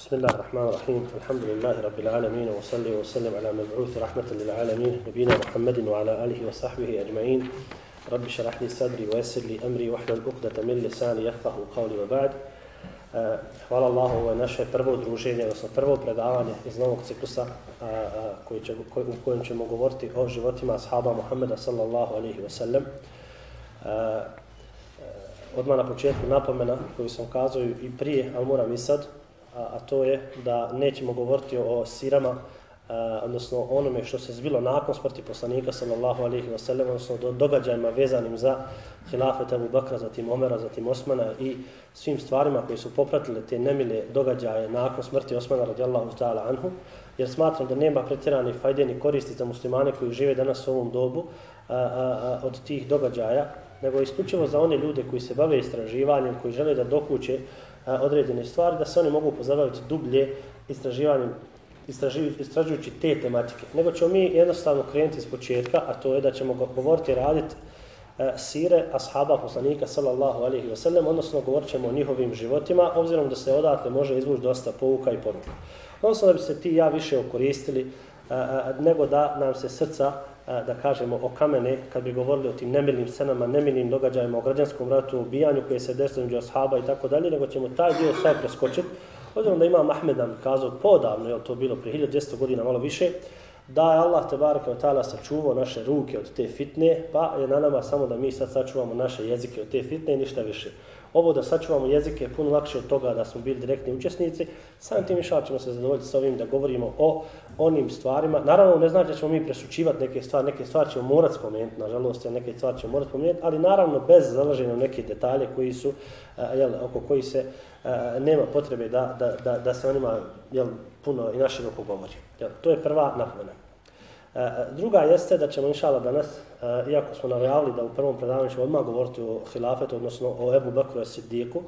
بسم الله الرحمن الرحيم الحمد لله رب العالمين وصلي وسلم على مبعوث رحمة للعالمين نبينا محمد وعلى آله وصحبه أجمعين رب شرح لي صدري ويسر لي أمري واحلل عقدة من لساني يفقه قولي وبعد Hvala Allahu, ovo je naše prvo druženje, odnosno prvo predavanje iz novog ciklusa a, a, koji će, koj, u kojem ćemo govoriti o životima ashaba Muhammeda sallallahu alaihi wa sallam. Odmah na početku napomena koju sam kazao i prije, ali moram i sad, a, a to je da nećemo govoriti o sirama, a, odnosno onome što se zbilo nakon smrti poslanika sallallahu alaihi wa sallam, odnosno do, događajima vezanim za hilafet Abu Bakra, zatim Omera, zatim Osmana i svim stvarima koji su popratile te nemile događaje nakon smrti Osmana radijallahu ta'ala anhu, jer smatram da nema pretjerani fajde ni koristi za muslimane koji žive danas u ovom dobu a, a, a, od tih događaja, nego isključivo za one ljude koji se bave istraživanjem, koji žele da dokuće određene stvari, da se oni mogu pozabaviti dublje istraživanjem istražujući te tematike. Nego ćemo mi jednostavno krenuti iz početka, a to je da ćemo govoriti raditi e, sire ashaba poslanika sallallahu alaihi wa sallam, odnosno govorit ćemo o njihovim životima, obzirom da se odatle može izvući dosta pouka i poruka. Odnosno da bi se ti ja više okoristili, e, e, nego da nam se srca da kažemo o kamene, kad bi govorili o tim nemilnim scenama, nemilnim događajima, o građanskom ratu, o ubijanju koje se desilo među ashaba i tako dalje, nego ćemo taj dio sad preskočiti. Obzirom da imam Ahmed nam kazao podavno, je to bilo prije 1200 godina, malo više, da je Allah te baraka od ta'ala sačuvao naše ruke od te fitne, pa je na nama samo da mi sad sačuvamo naše jezike od te fitne i ništa više ovo da sačuvamo jezik je puno lakše od toga da smo bili direktni učesnici. Samim tim išao ćemo se zadovoljiti sa ovim da govorimo o onim stvarima. Naravno, ne znači da ćemo mi presučivati neke stvari, neke stvari ćemo morati spomenuti, nažalost, neke stvari ćemo morati spomenuti, ali naravno bez zalaženja neke detalje koji su, eh, jel, oko koji se eh, nema potrebe da, da, da, da se onima jel, puno i naširoko govori. Jel, to je prva napomena. E, druga jeste da ćemo inšala danas, e, iako smo najavili da u prvom predavanju ćemo odmah govoriti o hilafetu, odnosno o Ebu Bakru Siddiku,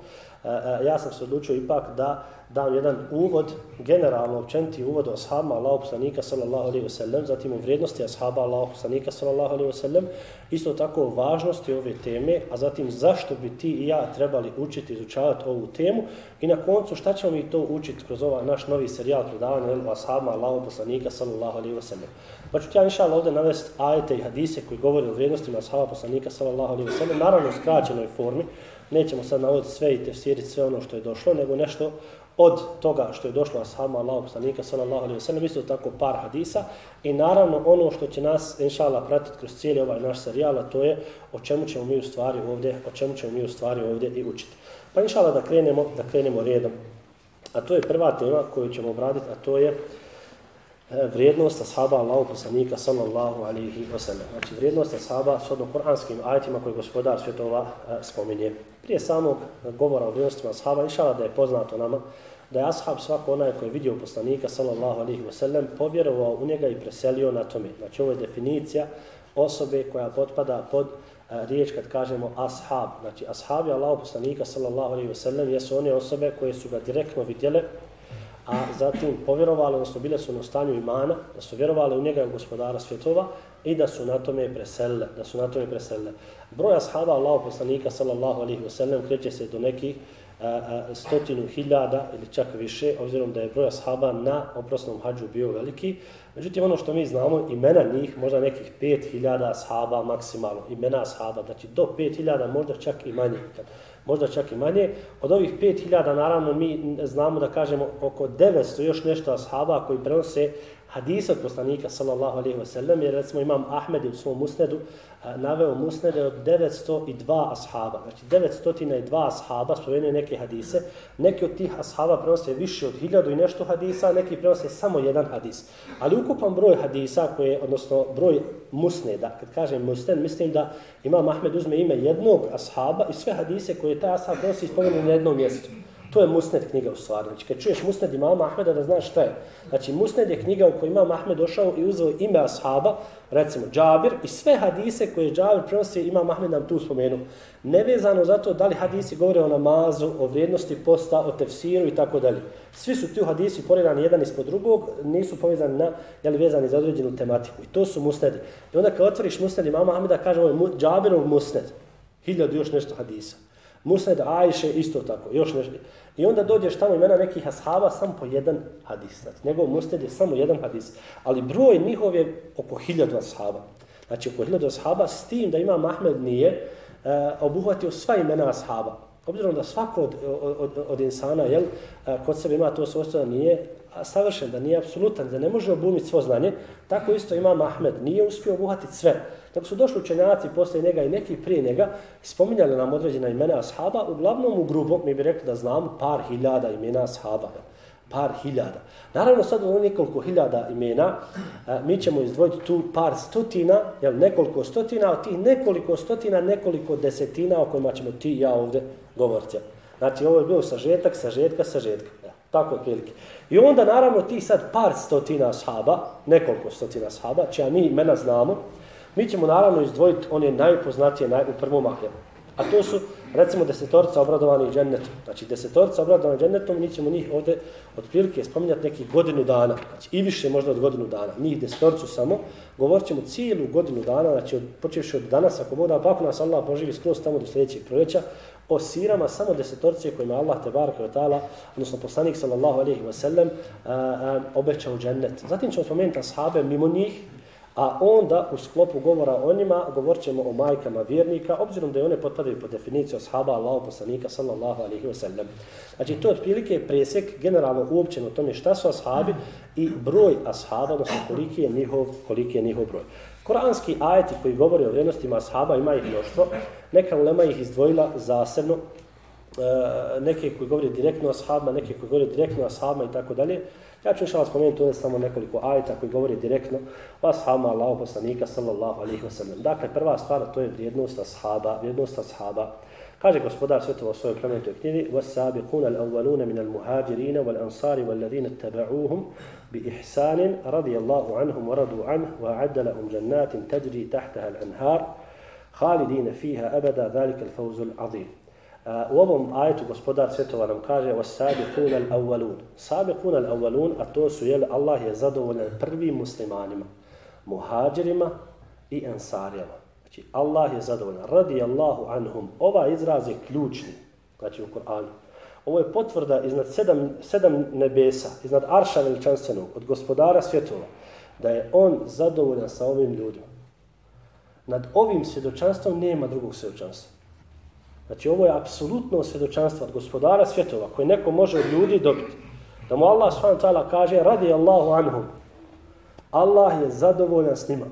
e, ja sam se odlučio ipak da dam jedan uvod, generalno općeniti uvod o ashabima Allahog poslanika sallallahu alaihi wasallam, zatim o vrijednosti ashaba Allahog poslanika sallallahu alaihi wasallam, isto tako o važnosti ove teme, a zatim zašto bi ti i ja trebali učiti, izučavati ovu temu i na koncu šta ćemo mi to učiti kroz ovaj naš novi serijal predavanja o ashabima Allahog poslanika sallallahu alaihi wasallam. Pa ću ti ja inšala ovdje navesti ajete i hadise koji govore o vrijednostima ashaba poslanika sallallahu alaihi wasallam, naravno u skraćenoj formi, nećemo sad navoditi sve i tefsiriti sve ono što je došlo, nego nešto od toga što je došlo ashama Allahu poslanika sallallahu alaihi ve sellem isto tako par hadisa i naravno ono što će nas inshallah pratiti kroz cijeli ovaj naš serijal to je o čemu ćemo mi u stvari ovdje o čemu ćemo mi u stvari ovdje i učiti. Pa inshallah da krenemo da krenemo redom. A to je prva tema koju ćemo obraditi, a to je uh, E, vrijednost ashaba Allahu poslanika sallallahu alaihi ve sellem. Znači vrijednost ashaba s kuranskim ajetima koje gospodar svjetova e, spominje prije samog govora o vrijednostima ashaba, išala da je poznato nama, da je ashab svako onaj koji je vidio poslanika, sallallahu alihi wasallam, povjerovao u njega i preselio na tome. Znači ovo je definicija osobe koja potpada pod a, riječ kad kažemo ashab. Znači ashabi je poslanika, sallallahu alihi wasallam, jesu one osobe koje su ga direktno vidjele, a zatim povjerovali, odnosno bile su na stanju imana, da su vjerovali u njega u gospodara svjetova i da su na tome preselile, da su na tome preselile. Broj ashaba Allahu poslanika sallallahu alejhi ve sellem kreće se do nekih a, a, stotinu hiljada ili čak više, obzirom da je broj ashaba na oprosnom hađu bio veliki. Međutim, ono što mi znamo, imena njih, možda nekih pet hiljada ashaba maksimalno, imena ashaba, znači do pet hiljada, možda čak i manje. Možda čak i manje. Od ovih pet hiljada, naravno, mi znamo da kažemo oko 900 još nešto ashaba koji prenose hadisa od poslanika sallallahu alaihi wa sallam, jer recimo imam Ahmed u svom musnedu naveo musnede od 902 ashaba. Znači 902 ashaba spomenuo neke hadise. Neki od tih ashaba prenose više od 1000 i nešto hadisa neki prenose samo jedan hadis. Ali ukupan broj hadisa koje odnosno broj musneda kad kažem musned mislim da imam Ahmed uzme ime jednog ashaba i sve hadise koje taj ashab prenosi spomenu na jednom mjestu. To je Musned knjiga u stvari. Znači, kad čuješ Musned imama Ahmeda, da znaš šta je. Znači, Musned je knjiga u kojoj imam Ahmed došao i uzeo ime ashaba, recimo Džabir, i sve hadise koje Džabir prenosi, imam Ahmed nam tu spomenu. Nevezano za to da li hadisi govore o namazu, o vrijednosti posta, o tefsiru i tako dalje. Svi su ti hadisi poredani jedan ispod drugog, nisu povezani na, jeli, vezani za određenu tematiku. I to su Musnedi. I onda kad otvoriš Musned imama Ahmeda, kaže ovo je Džabirov Musned. Hiljadu još nešto hadisa. Musned Ajše isto tako, još nešto. I onda dođeš tamo imena nekih ashaba samo po jedan hadis. Znači, njegov musned je samo jedan hadis. Ali broj njihov je oko hiljadu ashaba. Znači, oko hiljadu ashaba s tim da ima Mahmed nije uh, obuhvatio sva imena ashaba. Obzirom da svako od, od, od insana jel, kod sebe ima to svojstvo da nije savršen, da nije apsolutan, da ne može obumiti svo znanje, tako isto ima Mahmed, nije uspio obuhatiti sve. Tako su došli učenjaci posle njega i neki prije njega, spominjali nam određena imena ashaba, uglavnom u grubo mi bi rekli da znamo par hiljada imena ashaba. Jel par hiljada. Naravno, sad ono nekoliko hiljada imena, mi ćemo izdvojiti tu par stotina, jel, nekoliko stotina, a tih nekoliko stotina, nekoliko desetina o kojima ćemo ti i ja ovdje govoriti. Znači, ovo je bio sažetak, sažetka, sažetka. Ja, tako otprilike. I onda, naravno, ti sad par stotina shaba, nekoliko stotina shaba, čija mi imena znamo, mi ćemo naravno izdvojiti one najpoznatije naj, u prvom ahljemu. A to su, recimo, desetorca obradovani džennetom. Znači, desetorca obradovani džennetom, mi ćemo njih ovdje otprilike spominjati nekih godinu dana. Znači, i više možda od godinu dana. Njih desetorcu samo. Govorit ćemo cijelu godinu dana, znači, od, počevši od danas, ako Bog da, pa ako nas Allah poživi skroz tamo do sljedećeg proljeća, o sirama samo desetorcije kojima Allah te barke ta'ala, odnosno poslanik sallallahu alaihi wa sallam, obećao džennet. Zatim ćemo spomenuti ashabe mimo njih, A onda u sklopu govora o njima govorit ćemo o majkama vjernika, obzirom da je one potpadaju po definiciju ashaba Allahu poslanika sallallahu alaihi wa sallam. Znači to je otprilike presjek generalno uopćeno o tome šta su ashabi i broj ashaba, odnosno koliki je njihov, koliki je njihov broj. Koranski ajeti koji govori o vrijednostima ashaba ima ih mnoštvo, neka ulema ih izdvojila zasebno, e, neke koji govori direktno o ashabima, neke koji govori direktno o ashabima i tako dalje. Ja ću šala spomenuti ovdje samo nekoliko ajta koji govori direktno o ashama Allahu poslanika sallallahu alaihi wa sallam. Dakle, prva stvar to je vrijednost ashaba, vrijednost ashaba. Kaže gospodar svetovo u svojoj plemenitoj knjizi وَسَّابِقُونَ الْأَوَّلُونَ مِنَ الْمُهَاجِرِينَ وَالْأَنصَارِ وَالَّذِينَ اتَّبَعُوهُمْ بِإِحْسَانٍ رَضِيَ اللَّهُ عَنْهُمْ وَرَضُوا عَنْهُ وَعَدَّ لَهُمْ جَنَّاتٍ تَجْرِي تَحْتَهَا الْأَنْهَارِ خَالِدِينَ فِيهَا أَبَدًا ذَلِكَ الْفَوْزُ الْعَظِيمُ U ovom ajetu gospodar svjetova nam kaže وَسَابِقُونَ الْأَوَّلُونَ سَابِقُونَ الْأَوَّلُونَ a to su, jel, Allah je zadovoljan prvim muslimanima, muhađirima i ensarijama. Znači, Allah je zadovoljan. Radi Allahu anhum. Ova izraz je ključni, znači u Koranu. Ovo je potvrda iznad sedam, sedam nebesa, iznad Arša veličanstvenog, od gospodara svjetova, da je on zadovoljan sa ovim ljudima. Nad ovim svjedočanstvom nema drugog svjedočanstva. Znači ovo je apsolutno svjedočanstvo od gospodara svjetova koje neko može od ljudi dobiti. Da mu Allah s.w.t. kaže radi Allahu anhum. Allah je zadovoljan s njima.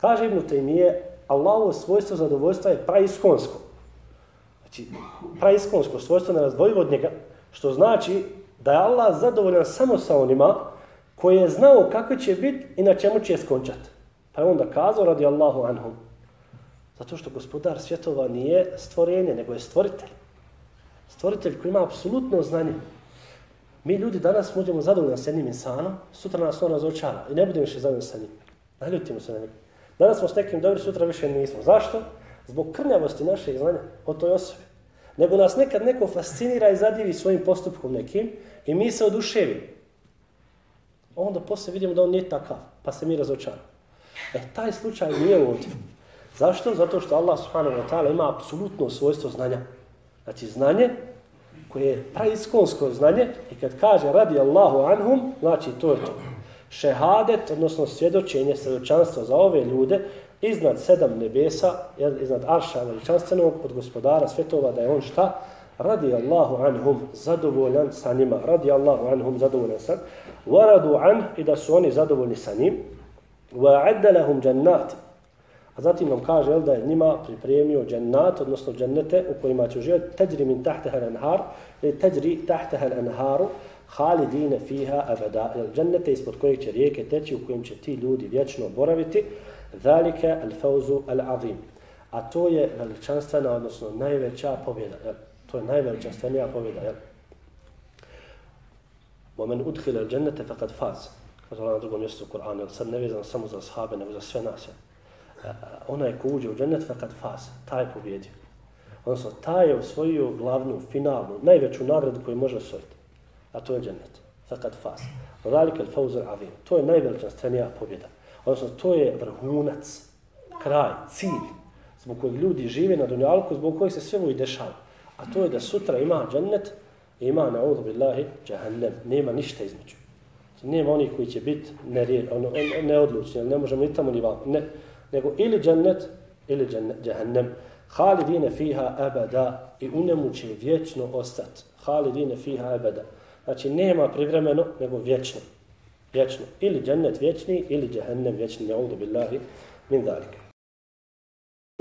Kaže Ibn Taymiye, Allahovo svojstvo zadovoljstva je praiskonsko. Znači, praiskonsko svojstvo ne razdvojivo od njega, što znači da je Allah zadovoljan samo sa onima koji je znao kako će biti i na čemu će skončati. Pa je onda kazao radi Allahu anhum. Zato što gospodar svjetova nije stvorenje, nego je stvoritelj. Stvoritelj koji ima apsolutno znanje. Mi ljudi danas možemo zadovoljni s jednim insanom, sutra nas on razočara i ne budemo više zadovoljni sa njim. Naljutimo se na njega. Danas smo s nekim dobri, sutra više nismo. Zašto? Zbog krnjavosti našeg znanja o toj osobi. Nego nas nekad neko fascinira i zadivi svojim postupkom nekim i mi se oduševimo. Onda posle vidimo da on nije takav, pa se mi razočaramo. E, taj slučaj nije ovdje. Zašto? Zato što Allah subhanahu wa ta'ala ima apsolutno svojstvo znanja. Znači znanje koje je praiskonsko znanje i kad kaže radi Allahu anhum, znači to je to. Šehadet, odnosno svjedočenje, svjedočanstvo za ove ljude iznad sedam nebesa, iznad arša veličanstvenog od gospodara svjetova da je on šta? Radi Allahu anhum, zadovoljan sa njima. Radi Allahu anhum, zadovoljan sa Varadu an i da su oni zadovoljni sa njim. Wa adda lahum jannati A zatim nam kaže jel, da je njima pripremio džennat, odnosno džennete u kojima će uživati teđri min tahteha l'anhar, ili teđri tahteha l'anharu, halidine fiha avada, jel, džennete ispod kojeg će rijeke teći, u kojim će ti ljudi vječno boraviti, zalike al fauzu al azim. A to je veličanstvena, odnosno najveća pobjeda. Jel, to je najveličanstvenija pobjeda. Jel. ومن أدخل الجنة فقد فاز. Kaže Allah na drugom mjestu u Kur'anu, sad ne vezano samo za ashabe, nego za sve nas. Jel Eh, onaj ko uđe u džennet fakat fas, taj je pobjedio. Odnosno, taj je osvojio glavnu, finalnu, najveću nagradu koju može osvojiti. A to je džennet. Fakat fas. Ralik el fauzar avim. To je najveličanstvenija pobjeda. Odnosno, to je vrhunac, kraj, cilj, zbog kojeg ljudi žive na dunjalku, zbog kojeg se sve ovo i dešava. A to je da sutra ima džennet i ima na uzu billahi džahannem. Nema ništa između. Nema onih koji će biti neodlučni, ono, ne možemo ni tamo ni vam. Ne. Nego ili džennet ili džahannem. Halidine fiha abada i u njemu će vječno ostati. Halidine fiha abada. Znači nema privremeno, nego vječno. Vječno. Ili džennet vječni, ili džahannem vječni. Ja'udu billahi min dalike.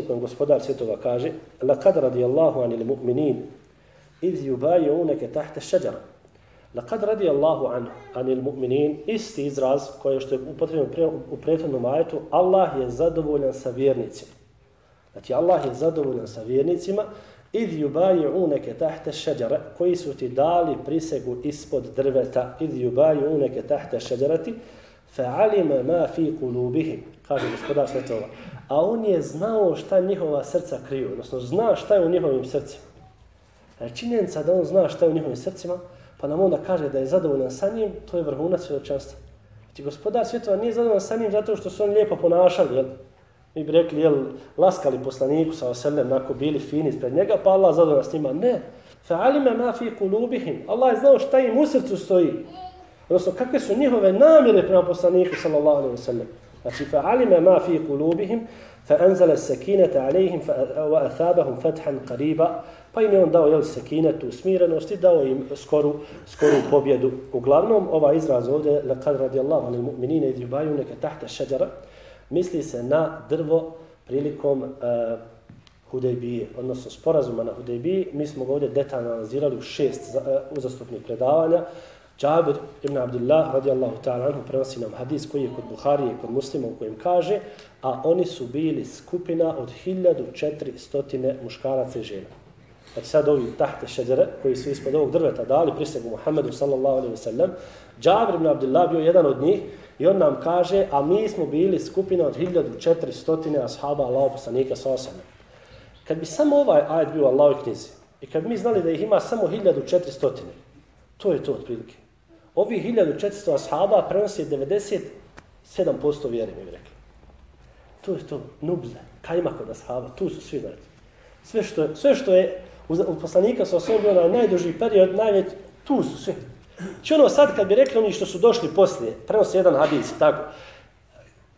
Kojem gospodar svjetova kaže لَقَدْ رَدِيَ اللَّهُ عَنِ الْمُؤْمِنِينَ إِذْ يُبَايُونَكَ تَحْتَ Lakad radi Allahu an, anil mu'minin, isti izraz koji što je upotrebljen pre, u prethodnom ajetu, Allah je zadovoljan sa vjernicima. Znači, Allah je zadovoljan sa vjernicima, id jubaju tahta ash-shajara, koji su ti dali prisegu ispod drveta, id jubaju tahta ash-shajarati, fa'alima ma fi qulubihim, kaže gospodar svetova. A on je znao šta njihova srca kriju, odnosno zna šta je u njihovim srcima. Znači, Činjenica da on zna šta je u njihovim srcima, pa nam onda kaže da je zadovoljan sa njim to je vrhunac svjedočanstva znači gospodar svjetova nije zadovoljan sa njim zato što su on lijepo ponašali jel? mi bi rekli, jel, laskali poslaniku sa oselem, nako bili fini ispred njega, pa Allah zadovoljan s njima. Ne. Fa'alime ma fi kulubihim. Allah je znao šta im u srcu stoji. Odnosno, kakve su njihove namjere prema poslaniku, sallallahu alaihi wa sallam. Znači, fa'alime ma fi kulubihim, fa anzala sakinata alaihim, fa wa fathan qariba, pa im je on dao, jel, sekinetu, smirenost i dao im skoru, skoru pobjedu. Uglavnom, ova izraz ovdje, laqad radijallahu anil mu'minine, idhi baju neka tahta šeđara, misli se na drvo prilikom uh, Hudejbije, odnosno sporazuma na Hudejbiji. Mi smo ga ovdje detaljno analizirali u šest eh, uh, uzastupnih predavanja. Džabir ibn Abdullah radijallahu ta'ala anhu prenosi nam hadis koji je kod Buharije i kod muslima u kojem kaže a oni su bili skupina od 1400 muškaraca i žena. Znači sad ovi tahte šeđere koji su ispod ovog drveta dali prisegu Muhammedu sallallahu alaihi wa sallam, Džabir ibn Abdullah bio jedan od njih I on nam kaže, a mi smo bili skupina od 1400 ashaba Allaho poslanika sa osame. Kad bi samo ovaj ajet bio u Allahoj knjizi i kad mi znali da ih ima samo 1400, to je to otprilike. Ovi 1400 ashaba prenosi 97% vjeri, mi bi rekli. To je to, nubze, kajma kod ashaba, tu su svi znači. Sve što je, sve što je u poslanika sa osam bio najduži period, najveć, tu su svi. Či ono sad kad bi rekli oni što su došli poslije, prenosi jedan hadis, tako,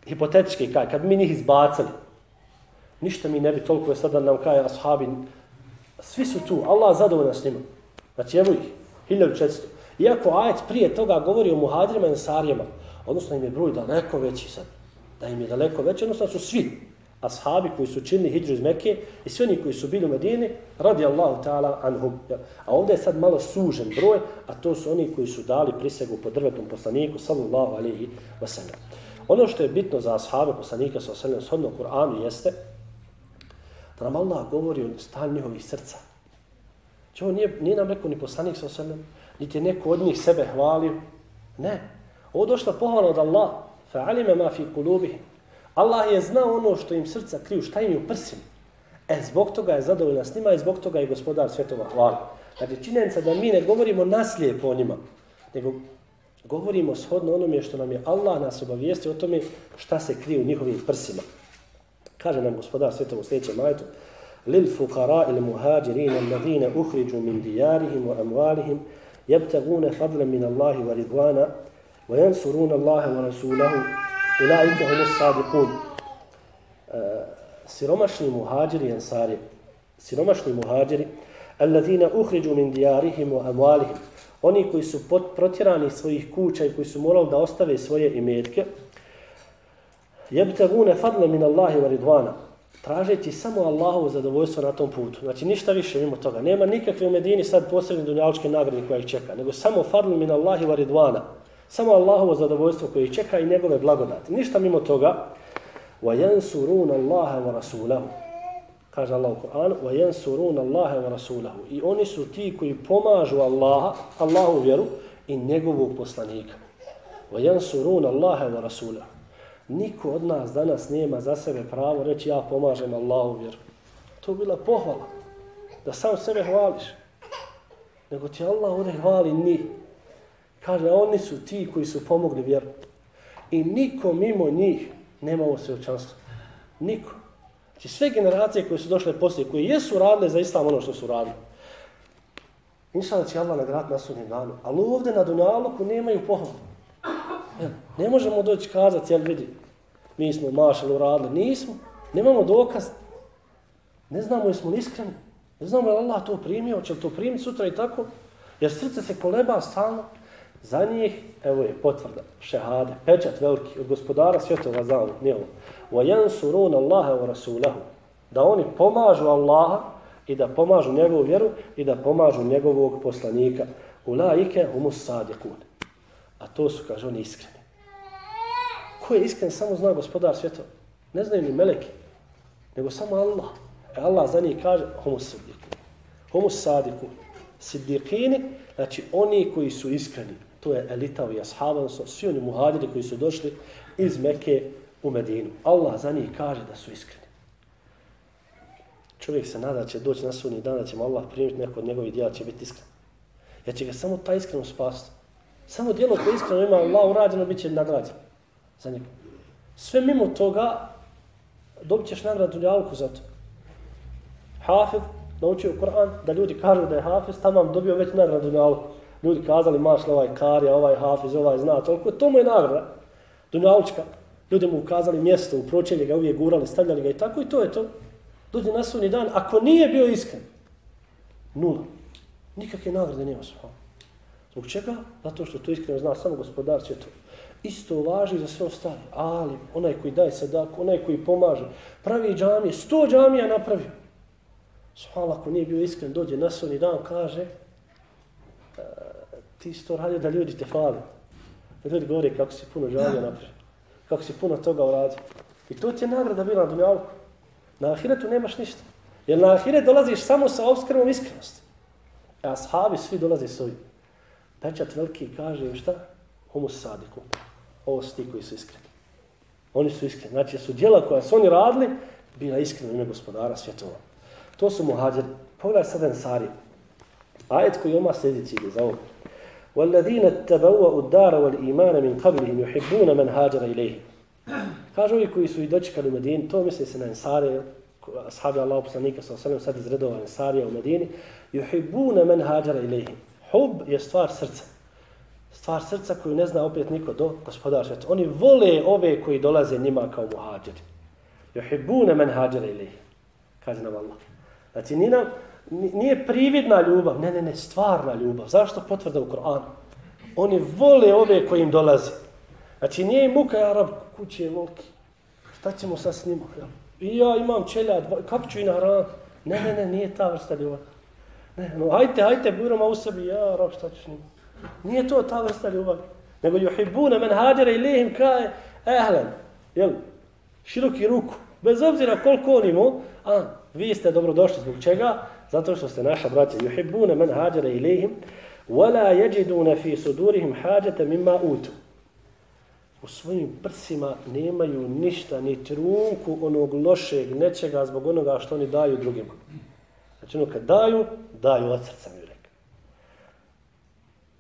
hipotetički kaj, kad bi mi njih izbacili, ništa mi ne bi toliko je sada nam kaj ashabi, svi su tu, Allah zadovoljna s njima. Znači, evo ih, 1400. Iako ajet prije toga govori o muhadrima i ansarijama, odnosno im je broj daleko veći sad, da im je daleko veći, odnosno su svi, ashabi koji su činili hijđu iz Mekke i svi oni koji su bili u Medini, radi Allahu ta'ala anhum. A ovdje je sad malo sužen broj, a to su oni koji su dali prisegu po drvetom poslaniku, sallallahu alihi wasallam. Ono što je bitno za ashabe poslanika, sallallahu alihi wasallam, shodno Kur'anu jeste da nam Allah govori o stanju njihovih srca. Če ovo nije, nije nam rekao ni poslanik, sallallahu alihi wasallam, niti je neko od njih sebe hvalio. Ne. Ovo došla pohvala od Allah. Fa'alime ma fi kulubihim. Allah je znao ono što im srca kriju, šta im je u prsima. E, zbog toga je zadovoljna s njima i zbog toga je gospodar svjetova hvala. Dakle, činjenica da mi ne govorimo naslijepo o njima, nego govorimo shodno onome što nam je Allah nas obavijestio o tome šta se krije u njihovim prsima. Kaže nam gospodar svjetova u sljedećem majetu, lil fukara il muhađirina alladhina uhriđu min dijarihim wa amvalihim jebtagune fadle min Allahi wa ridvana wa jansuruna Allahe wa Ulaike humus sadiqun. E, siromašni muhađiri ansari, siromašni muhađiri, alladine uhriđu min dijarihim wa amualihim, oni koji su pot, protjerani svojih kuća i koji su morali da ostave svoje imetke, jebtagune fadle min Allahi wa ridvana, tražeći samo Allahovo zadovoljstvo na tom putu. Znači ništa više mimo toga. Nema nikakve u Medini sad posebne dunjaličke nagrade koja ih čeka, nego samo fadle min Allahi wa ridvana Samo Allahovo zadovoljstvo koje čeka i njegove blagodati. Ništa mimo toga. وَيَنْسُرُونَ اللَّهَ وَرَسُولَهُ Kaže Allah u Kur'anu وَيَنْسُرُونَ اللَّهَ وَرَسُولَهُ I oni su ti koji pomažu Allaha, Allahu vjeru i njegovog poslanika. وَيَنْسُرُونَ اللَّهَ وَرَسُولَهُ Niko od nas danas nema za sebe pravo reći ja pomažem Allahu vjeru. To je bila pohvala. Da sam sebe hvališ. Nego ti Allah ovdje hvali njih. Kaže, oni su ti koji su pomogli vjeru. I niko mimo njih nema ovo svjećanstvo. Niko. Znači sve generacije koje su došle poslije, koje jesu radile za islam ono što su radili. Inša će Allah nagrati na sudnjem danu. Ali ovdje na Dunjaluku nemaju pohvalu. Ne možemo doći kazati, jel vidi, mi smo mašali radili. Nismo. Nemamo dokaz. Ne znamo jesmo li iskreni. Ne znamo je Allah to primio, će li to primiti sutra i tako. Jer srce se koleba stalno. Za njih, evo je potvrda, šehade, pečat veliki od gospodara svjetova zanu, nije ovo. وَيَنْسُرُونَ اللَّهَ وَرَسُولَهُ Da oni pomažu Allaha i da pomažu njegovu vjeru i da pomažu njegovog poslanika. Ulaike humus sadiqun. A to su, kaže, oni iskreni. Ko je iskren, samo zna gospodar svjetova. Ne znaju ni meleki, nego samo Allah. E Allah za njih kaže humus sadiqun. Humus sadiqun. Siddiqini, znači oni koji su iskreni. To je elita i ashaba, su svi oni muhadiri koji su došli iz Mekke u Medinu. Allah za njih kaže da su iskreni čovjek se nada će doći na sudnji dan, da će mu Allah primiti neko od njegovih djela, će biti iskren. Jer će ga samo ta iskrenost spasiti. Samo djelo koje iskreno ima Allah urađeno, bit će nagrađeno za njega. Sve mimo toga, dobit ćeš nagradu ljavku za to. Hafiz naučio Kur'an, da ljudi kažu da je Hafiz, tamo vam dobio već nagradu na Ljudi kazali, mašla ovaj karija, ovaj Hafiz, ovaj zna, toliko, to mu je nagrada. Dunjalučka. Ljudi mu ukazali mjesto, u pročelje ga uvijek gurali, stavljali ga i tako i to je to dođe na sunni dan, ako nije bio iskren, nula. Nikakve nagrade nema svoj. Zbog čega? Zato što to iskreno zna samo gospodar to. Isto važi za sve ostale. Ali, onaj koji daje sadak, onaj koji pomaže, pravi džamije, sto džamija napravio. Svala, ako nije bio iskren, dođe na sunni dan, kaže, ti si to radio da ljudi te fali. Da ljudi govori kako si puno džamija napravio. Kako si puno toga uradio. I to ti je nagrada bila na dunjavku. Na ahiretu nemaš ništa. Jer na ahiret dolaziš samo sa obskrbom iskrenosti. A ashabi svi dolaze s ovim. Pečat veliki kaže im šta? Homo sadiku. Ovo su ti koji su iskreni. Oni su iskreni. Znači su djela koja su oni radili, bila iskrena ime gospodara svjetova. To su muhađeri. Pogledaj sad Ensari. Ajet koji oma sljedeći ide za ovo. وَالَّذِينَ اتَّبَوَا الدَّارَ وَالْإِيمَانَ مِنْ قَبْلِهِمْ يُحِبُّونَ مَنْ هَاجَرَ إِلَيْهِ Kažu ovi koji su i dočekali u Medini, to misli se na Ensare, ashabi Allah poslanika sa osalim sad iz redova Ensarija u Medini, juhibune men hađara ilaihi. Hub je stvar srca. Stvar srca koju ne zna opet niko do gospodar sveta. Oni vole ove koji dolaze njima kao muhađeri. Juhibune men hađara ilaihi. Kaže nam Allah. Znači, nije, nam, nije prividna ljubav, ne, ne, ne, stvarna ljubav. Zašto potvrda u Koranu? Oni vole ove koji im dolaze. Znači nije muka, ja rab, kuće je volki. Šta ćemo sad s njima? Ja? I ja imam čelja, dva, kako ću i na ran? Ne, ne, ne, nije ta vrsta ljubav. Ne, no, ajte, ajte, burama u sebi, ja rab, šta ću s njima? Nije to ta vrsta ljubav. Nego juhibune men hađere i lihim kaje, ehlen, jel, široki ruku, bez obzira koliko on imao, a vi ste dobrodošli zbog čega? Zato što ste naša braća. Juhibune men hađere ilihim, wala yajiduna fi sudurihim hađete mimma utu u svojim prsima nemaju ništa, ni trunku onog lošeg nečega zbog onoga što oni daju drugima. Znači ono kad daju, daju od srca mi rekao.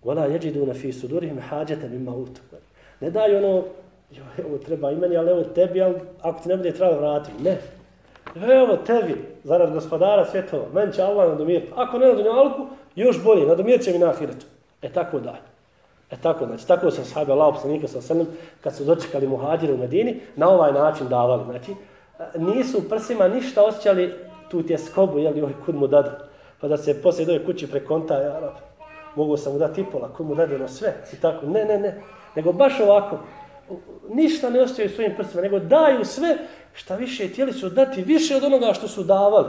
Wala yajiduna fi sudurihim hađete mimma utu. Ne daju ono, jo, evo treba i meni, ali evo tebi, ali ako ti ne bude trebalo vratiti. Ne. Evo tebi, zarad gospodara svjetova, men će Allah nadomirati. Ako ne nadomiriti, još bolje, nadomirat će mi na ahiretu. E tako dalje. E tako, znači, tako su sahabe Allah, poslanika sa srnem, kad su dočekali muhađire u Medini, na ovaj način davali. Znači, nisu u prsima ništa osjećali tu tjeskobu, jel, joj, ovaj kud mu dada. Pa da se poslije doje kući prekonta, ja, mogu sam mu dati pola, kud mu dadu na sve. I tako, ne, ne, ne. Nego baš ovako, ništa ne osjećaju svojim prsima, nego daju sve, šta više tijeli su dati više od onoga što su davali.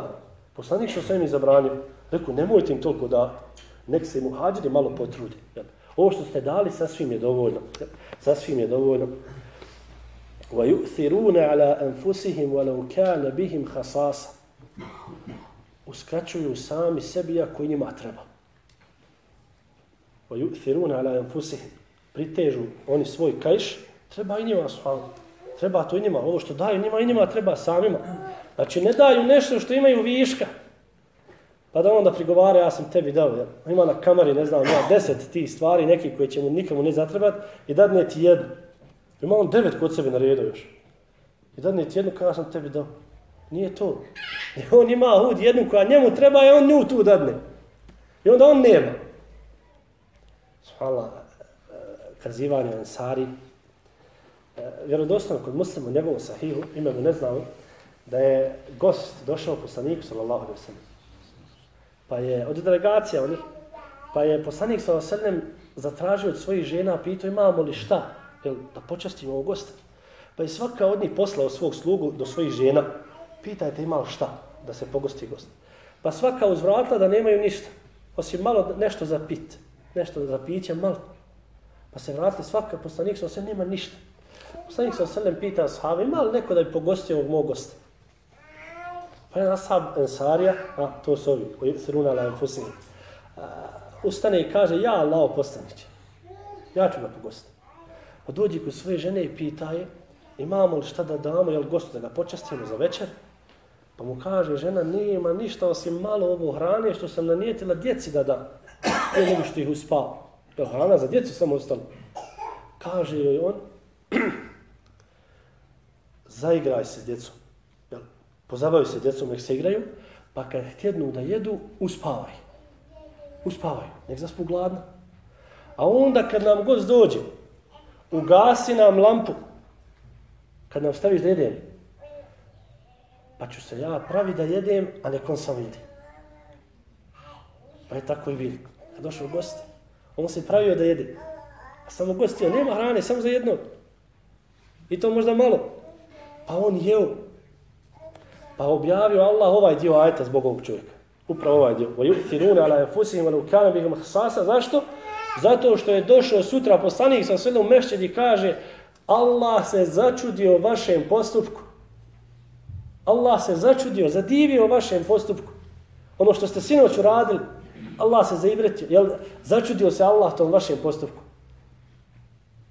Poslanik što sam im zabranio, rekao, nemojte im toliko da, nek se muhađiri malo potrudi. Ovo što ste dali, sasvim je dovoljno. Sasvim je dovoljno. Wa yu'thiruna ala anfusihim walau kana bihim Uskačuju sami sebi ako njima treba. Wa yu'thiruna ala anfusihim. Pritežu oni svoj kajš, treba i njima svalu. Treba to i njima. Ovo što daju njima i njima treba samima. Znači ne daju nešto što imaju viška. Pa da onda prigovara, ja sam tebi dao, jel? ima na kamari, ne znam, ja, deset ti stvari, neki koje će mu nikomu ne zatrebati, i dadne ti jednu. Ima on devet kod sebe na redu još. I dadne ti jednu kada sam tebi dao. Nije to. I on ima hud jednu koja njemu treba i on nju tu dadne. I onda on nema. Hvala, eh, kazivanje Ansari, Eh, vjerodostojno kod muslima u njegovom sahihu, ime mu ne znamo, da je gost došao poslaniku, sallallahu alaihi sallam, pa je od delegacija onih, pa je poslanik sallallahu alaihi sallam zatražio od svojih žena, pitao imamo li šta, jel, da počastimo ovog gosta. Pa je svaka od njih poslao svog slugu do svojih žena, pitajte ima li šta da se pogosti gost. Pa svaka uzvratila da nemaju ništa, osim malo nešto za pit, nešto za piće, malo. Pa se vratili svaka, poslanik sa nema ništa. Poslanik sa osrem pita sahabe, ima li neko da bi pogostio ovog mog gosta? Pa je ashab Ensarija, a to su ovi, koji se runa na Enfusini, ustane i kaže, ja Allah postanić, ja ću ga pogostiti. Pa dođi kod svoje žene i pita je, imamo li šta da damo, jel gostu da ga počastimo za večer? Pa mu kaže, žena, nema ništa osim malo ovo hrane što sam nanijetila djeci da da, ne nego što ih uspao. Jel hrana za djecu samo ostalo? Kaže joj on, zaigraj se s djecom. Jel? Pozabavi se djecom, nek se igraju, pa kad htjednu da jedu, uspavaj. Uspavaj, nek zaspu gladna. A onda kad nam gost dođe, ugasi nam lampu, kad nam staviš da jedem, pa ću se ja pravi da jedem, a nek on sam jedi. Pa je tako i bilo. Kad došao gost, on se pravio da jede. A samo gost je, nema hrane, samo za jednog. I to možda malo. Pa on jeo. Pa objavio Allah ovaj dio ajta zbog ovog čovjeka. Upravo ovaj dio. وَيُؤْثِرُونَ عَلَى يَفُسِهِمْ وَلُوْ كَانَ بِهُمْ حَسَاسَ Zašto? Zato što je došao sutra poslanik sa svedom mešćed i kaže Allah se začudio vašem postupku. Allah se začudio, zadivio vašem postupku. Ono što ste sinoć uradili, Allah se zaibretio. Jel, začudio se Allah tom vašem postupku.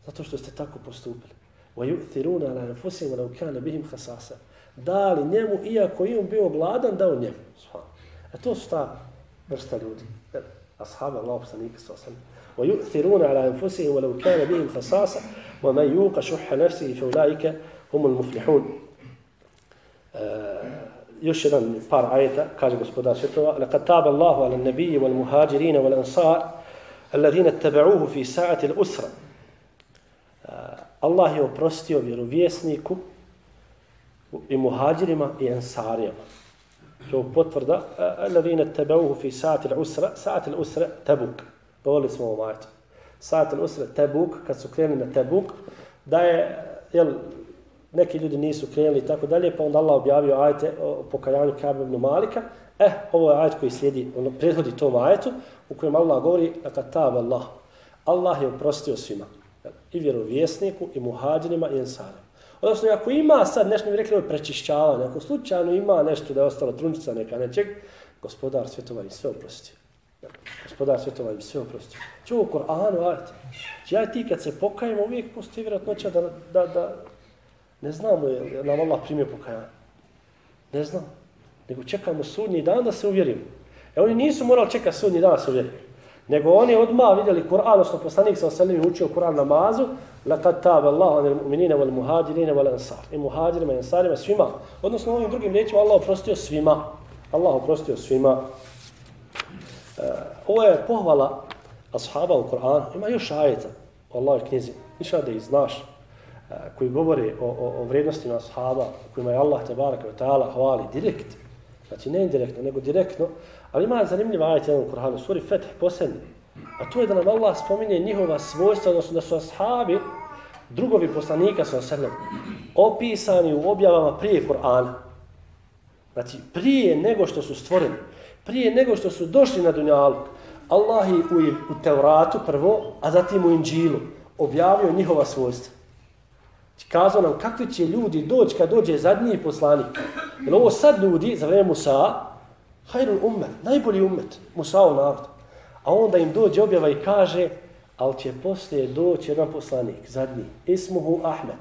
Zato što ste tako postupili. وَيُؤْثِرُونَ عَلَى نَفُسِهِمْ وَلَوْ كَانَ بِهِمْ حَسَاسَ Dali njemu, iako je on bio gladan, dao njemu. E to su ta vrsta ljudi. Ashaba Allah. وَيُؤْثِرُونَ عَلَى أَنفُسِهِمْ وَلَوْ كَانَ بِهِمْ خَسَاسَ وَمَنْ يُوقَ شُحَّ نَفْسِهِ فَأُولَٰئِكَ هُمُ الْمُفْلِحُونَ još jedan par ajeta, kaže gospodar svjetova, لَقَدْ تَابَ اللَّهُ عَلَى النَّبِيِّ وَالْمُهَاجِرِينَ وَالْأَنصَارِ الَّذِينَ اتَّبَعُوهُ فِي سَاعَةِ الْأُسْرَ Allah je oprostio vjerovjesniku i muhađirima i ensarijama. To je potvrda. Alladine tebeuhu fi saati usra, saati usra tebuk. Govorili smo ovom ajtu. Saati usra tebuk, kad su krenuli na tebuk, da je, jel, neki ljudi nisu krenuli i tako dalje, pa onda Allah objavio ajte o pokajanju Kabe ibn Malika. Eh, ovo je ajet koji slijedi, ono, prethodi tom ajetu, u kojem Allah govori, laka tab Allah. Allah je oprostio svima i vjerovjesniku, i muhađenima, i ensarima. Odnosno, ako ima sad nešto, mi rekli, prečišćavanje, ako slučajno ima nešto da je ostalo trunčica neka nečeg, gospodar svjetova im sve oprostio. Gospodar svjetova im sve oprostio. Čuo u Koranu, ajte. Znači, ja ti kad se pokajemo, uvijek postoji vjerojatnoća da, da, da, Ne znamo je nam Allah primio pokajanje. Ne znam. Nego čekamo sudnji dan da se uvjerimo. E oni nisu morali čekati sudnji dan da se uvjerimo. Nego oni odmah vidjeli Kur'an, odnosno poslanik sa osallim učio Kur'an namazu, لَقَدْ تَابَ اللَّهُ عَنِ الْمُؤْمِنِينَ وَالْمُهَاجِرِينَ وَالْأَنْصَارِ I muhađirima i ansarima svima. Odnosno ovim drugim riječima Allah oprostio svima. Allah oprostio svima. E, ovo je pohvala ashaba u Kur'anu. Ima još ajeta u Allahoj knjizi. Ništa da ih znaš koji govore o, o, o vrijednostima ashaba, kojima je Allah te baraka ta'ala hvali direkt, znači ne indirektno, nego direktno, ali ima zanimljiv ajet jedan u Kur'anu, suri Feth, posljednji. a to je da nam Allah spominje njihova svojstva, odnosno da su ashabi, drugovi poslanika sa osrednjem, opisani u objavama prije Kur'ana. Znači, prije nego što su stvoreni, prije nego što su došli na Dunjalu, Allah je u, u Tevratu prvo, a zatim u Inđilu objavio njihova svojstva znači, kazao nam kakvi će ljudi doći kad dođe zadnji poslanik. Jer ovo sad ljudi za vrijeme Musa, hajrul ummet, najbolji ummet, Musa u narod. A onda im dođe objava i kaže, ali će poslije doći jedan poslanik, zadnji, Ismuhu Ahmed.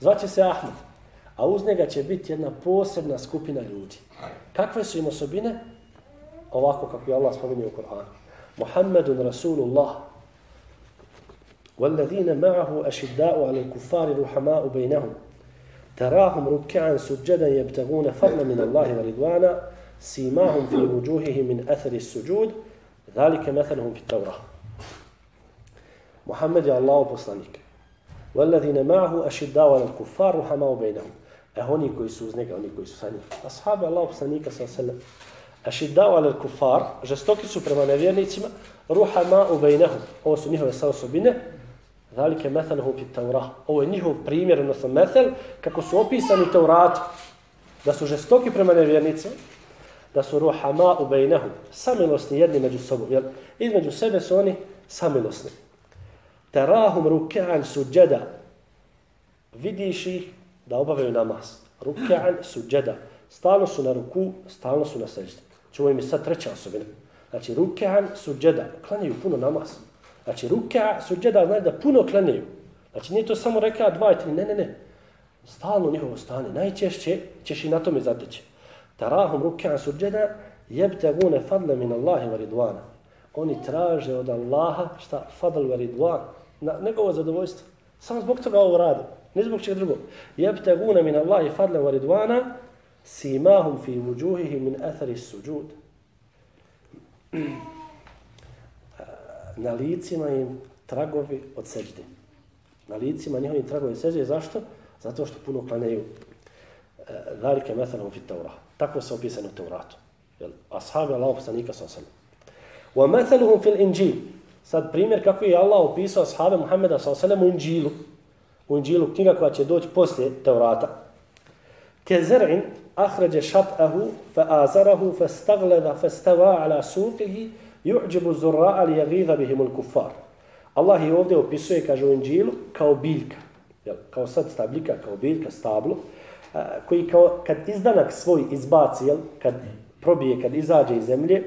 Zvaće se Ahmed. A uz njega će biti jedna posebna skupina ljudi. Kakve su im osobine? Ovako kako je Allah spomenuo u Koranu. Muhammedun Rasulullah, والذين معه أشداء على الكفار رحماء بينهم تراهم ركعا سجدا يبتغون فضلا من الله ورضوانا سيماهم في وجوههم من أثر السجود Zalike methaluhum fi tavrah. Muhammed je Allah poslanik. Walladhina ma'ahu ashidda'u 'ala al-kuffar ruhama'u bainahum. E oni koji su uz njega, oni koji su sa njim. Ashabi Allah poslanika sa sallam. Ashidda'u 'ala al-kuffar, žestoki su prema nevjernicima, ruhama'u bainahum. Ovo su njihove sa osobine. Zalike methaluhum fi tavrah. Ovo je njihov primjer, odnosno methel, kako su opisani u Tauratu. Da su žestoki prema nevjernicima, da su ruhama u bejnehu, samilosni jedni među sobom. Jer između sebe su oni samilosni. Terahum ruke'an suđeda. Vidiš ih da obavaju namaz. Ruke'an suđeda. Stalno su na ruku, stalno su na seždi. Čuvaj mi sad treća osobina. Znači, ruke'an suđeda. Klanjaju puno namaz. Znači, ruke'an suđeda znači da puno klanjaju. Znači, nije to samo reka dva i tri. Ne, ne, ne. Stalno njihovo stane. Najčešće ćeš i na tome zateći. Tarahum ruk'an suđeda jebtegune fadle min Allahi wa ridwana. Oni traže od Allaha šta fadl wa ridwan, na njegovo zadovoljstvo. Samo zbog toga ovo rade, ne zbog čega drugog. Jebtegune min Allahi fadle wa ridwana, simahum fi vujuhihi min athari suđud. Na licima im tragovi od seđde. Na licima njihovim tragovi od seđde. Zašto? Zato što puno klanjaju. Eh, zalike methalom fit taurah. Tako se opisano u Teuratu. Jel? Ashabi Allah poslanika sa osam. Wa mathaluhum fil inđil. Sad primjer kako je Allah opisao ashabe Muhammeda sa osam u inđilu. U inđilu knjiga koja će doći poslije Teurata. Azarahu fa stagleda fa stava ala suqihi ju'đibu zurra'a li jagidha bihimul kuffar. Allah je ovdje opisuje, kaže u inđilu, kao biljka. Jel? Kao sad stabljika, kao biljka, stablo koji kao kad izdanak svoj izbaci, jel, kad probije, kad izađe iz zemlje,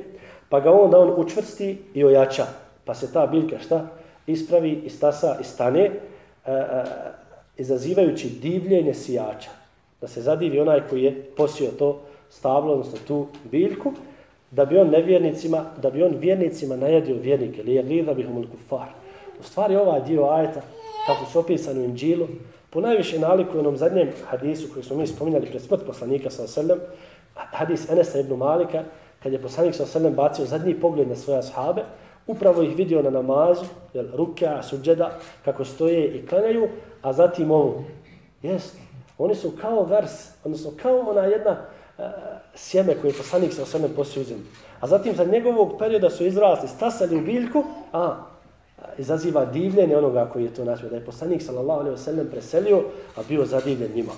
pa ga onda on učvrsti i ojača. Pa se ta biljka šta? Ispravi, istasa i stane, a, a, izazivajući divljenje sijača. Da se zadivi onaj koji je posio to stablo, odnosno tu biljku, da bi on nevjernicima, da bi on vjernicima najedio vjernike, li je glida bih umul kufar. U stvari ovaj dio ajeta, kako su opisani u Inđilu, Po najviše naliku onom zadnjem hadisu koji smo mi spominjali pred smrt poslanika sa oselem, hadis Enesa ibn Malika, kad je poslanik sa oselem bacio zadnji pogled na svoje ashabe, upravo ih vidio na namazu, jel, ruka, suđeda, kako stoje i klanjaju, a zatim ovo, jest, oni su kao vers, odnosno kao ona jedna uh, sjeme koje je poslanik sa oselem posio uzim. A zatim za njegovog perioda su izrasli, stasali u biljku, a izaziva divljenje onoga koji je to našao. Da je poslanik sallallahu alaihi wasallam preselio, a bio zadivljen njima.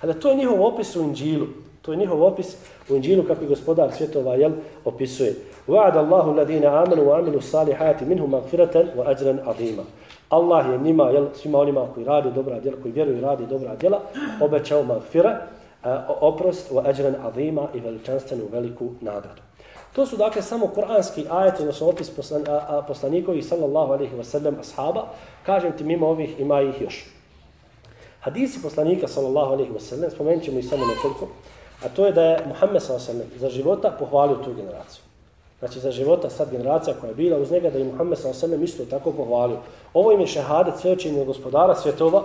Ali to je njihov opis u Inđilu. To je njihov opis u Inđilu kako je gospodar svjetova jel, opisuje. Wa'ada Allahu alladhina amanu wa amilu salihati minhum magfiratan wa ajran azima. Allah je njima, jel, svima onima koji radi dobra djela, koji vjeruju i radi dobra djela, obećao magfira, oprost wa ajran azima i veličanstvenu veliku nagradu. To su dakle samo kuranski ajeti, odnosno opis poslan, a, a, poslanikovi sallallahu alaihi wa sallam ashaba. Kažem ti, mimo ovih ima ih još. Hadisi poslanika sallallahu alaihi wa sallam, spomenut ćemo i samo nekoliko, a to je da je Muhammed sallallahu alaihi wa sallam za života pohvalio tu generaciju. Znači za života sad generacija koja je bila uz njega da je Muhammed sallallahu alaihi wa sallam isto tako pohvalio. Ovo im je šehadet sveočenje gospodara svjetova,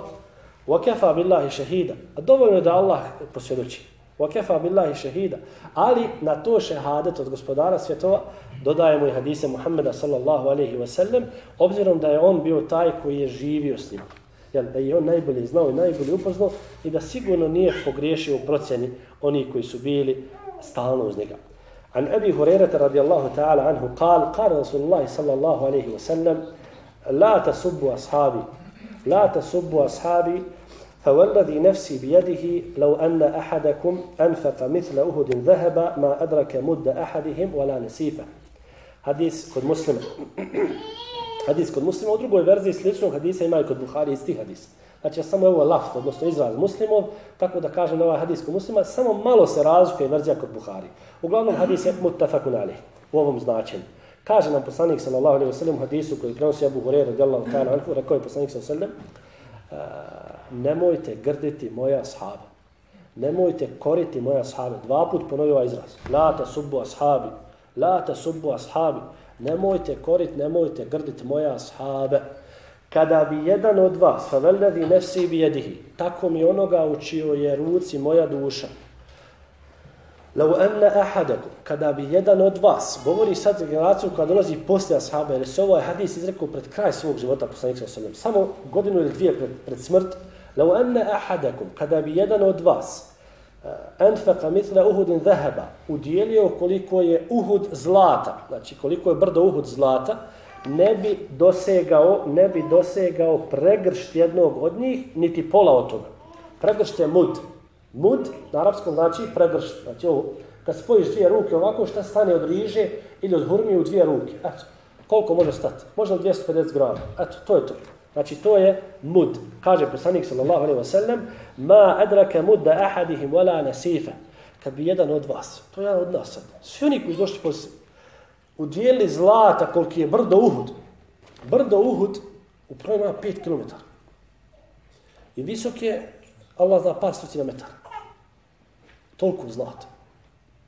وَكَفَا بِاللَّهِ billahi. A dovoljno je da Allah posvjedoči. وَكَفَى بِاللَّهِ شَهِيدًا Ali na to šehadet od gospodara svjetova dodajemo i hadise Muhammeda sallallahu alaihi wa sallam, obzirom da je on bio taj koji je živio s njim. Jel, da je on najbolje znao i najbolje upoznao i da sigurno nije pogriješio u procjeni oni koji su bili stalno uz njega. An Abi Hurairata radijallahu ta'ala anhu kal, kal Rasulullah sallallahu alaihi wa sallam, la tasubbu ashabi, la tasubbu ashabi, فوالذي نفسي بيده لو أن أحدكم أنفق مثل أهد ذهب ما أدرك مد أحدهم ولا نسيفه حديث kod muslima hadis kod muslima u drugoj verziji sličnog hadisa ima i kod Buhari isti znači samo ovo laft odnosno izraz muslimov tako da kažem ovaj hadis kod muslima samo malo se razlikuje verzija kod Buhari uglavnom hadis je muttafakun alih u ovom značenju kaže nam poslanik sallallahu alejhi ve sellem hadisu koji prenosi Abu Hurajra radijallahu ta'ala anhu rekao je poslanik sallallahu alejhi ve sellem nemojte grditi moja ashaba. Nemojte koriti moja ashabe. Dva put ponovio ovaj izraz. La ta subbu ashabi. La ta subbu ashabi. Nemojte koriti, nemojte grditi moja ashabe. Kada bi jedan od vas, fa velnedi nefsi bi jedihi, tako mi onoga učio je ruci moja duša. Lau anna ahadakum, kada bi jedan od vas, govori sad za generaciju koja dolazi poslije ashaba, jer se ovaj hadis izrekao pred kraj svog života, poslanik sa samo godinu ili dvije pred, pred smrt, lau anna ahadakum, kada bi jedan od vas, eh, anfaqa mithla uhudin zahaba, udjelio koliko je uhud zlata, znači koliko je brdo uhud zlata, ne bi dosegao, ne bi dosegao pregršt jednog od njih, niti pola od toga. Pregršt je mud. Mud na arapskom znači pregršt. Znači ovo, kad spojiš dvije ruke ovako, šta stane od riže ili od hurmi u dvije ruke? Eto, koliko može stati? Možda 250 grama. Eto, to je to. Znači, to je mud. Kaže poslanik sallallahu alejhi ve sellem: ma adraka mudda ahadihim wala nasifa. Kad bi jedan od vas, to je jedan od nas sad, svi oni koji došli poslije, udijeli zlata koliki je brdo Uhud. Brdo Uhud u prvom ima 5 km. I visok je, Allah zna, par stotina metara. Toliko zlata.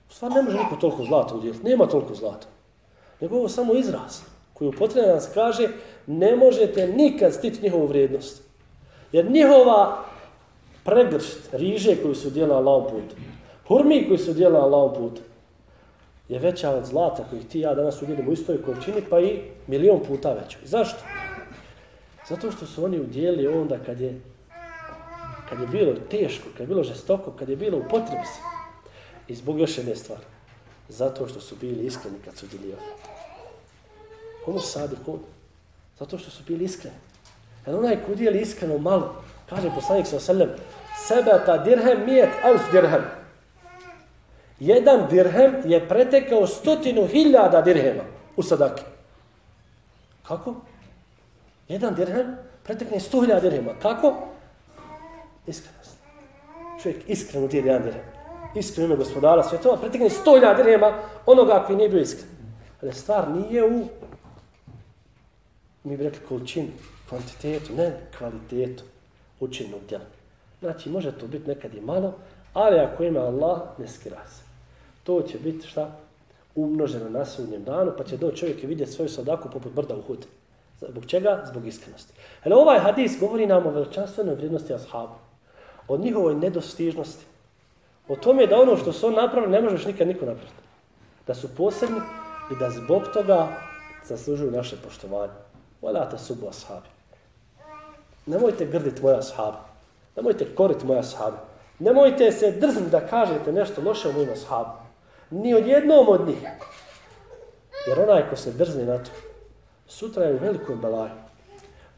U stvari ne može niko toliko zlata udjeliti. Nema toliko zlata. Nego ovo samo izraz koji upotrebno nas kaže ne možete nikad stići njihovu vrijednost. Jer njihova pregršt riže koju su dijela Allahom putu, hurmi koji su dijela Allahom putu, je veća od zlata koji ti ja danas udjelimo u istoj količini, pa i milion puta veća. Zašto? Zato što su oni udjeli onda kad je, kad je bilo teško, kad je bilo žestoko, kad je bilo u potrebi se. I zbog još jedne stvari. Zato što su bili iskreni kad su udjeljivali. Ono sadi kod. Zato što su bili iskreni. Jer onaj ko udjeli iskreno malo, kaže poslanik sa selem, sebe ta dirhem mijet elf dirhem. Jedan dirhem je pretekao stotinu hiljada dirhema u sadaki. Kako? Jedan dirhem pretekne sto hiljada dirhema. Kako? Iskrenost. Čovjek iskreno udjeli jedan dirhem. Iskreno ime gospodara svjetova pretekne sto hiljada dirhema onoga koji nije bio iskren. Ali stvar nije u mi bi rekli količinu, kvantitetu, ne kvalitetu učinnog djela. Znači, može to biti nekad i malo, ali ako ima Allah, ne skira se. To će biti šta? Umnoženo na sudnjem danu, pa će doći čovjek i vidjeti svoju sadaku poput brda u hud. Zbog čega? Zbog iskrenosti. Hele, ovaj hadis govori nam o veličanstvenoj vrijednosti ashabu. O njihovoj nedostižnosti. O tome da ono što su on napravili ne možeš nikad niko napraviti. Da su posebni i da zbog toga zaslužuju naše poštovanje. Vala ta subu ashabi. Nemojte grdit moja ashabi. Nemojte korit moja ashabi. Nemojte se drzni da kažete nešto loše o mojim ashabu. Ni od jednom od njih. Jer onaj ko se drzni na to, sutra je u velikoj belaju.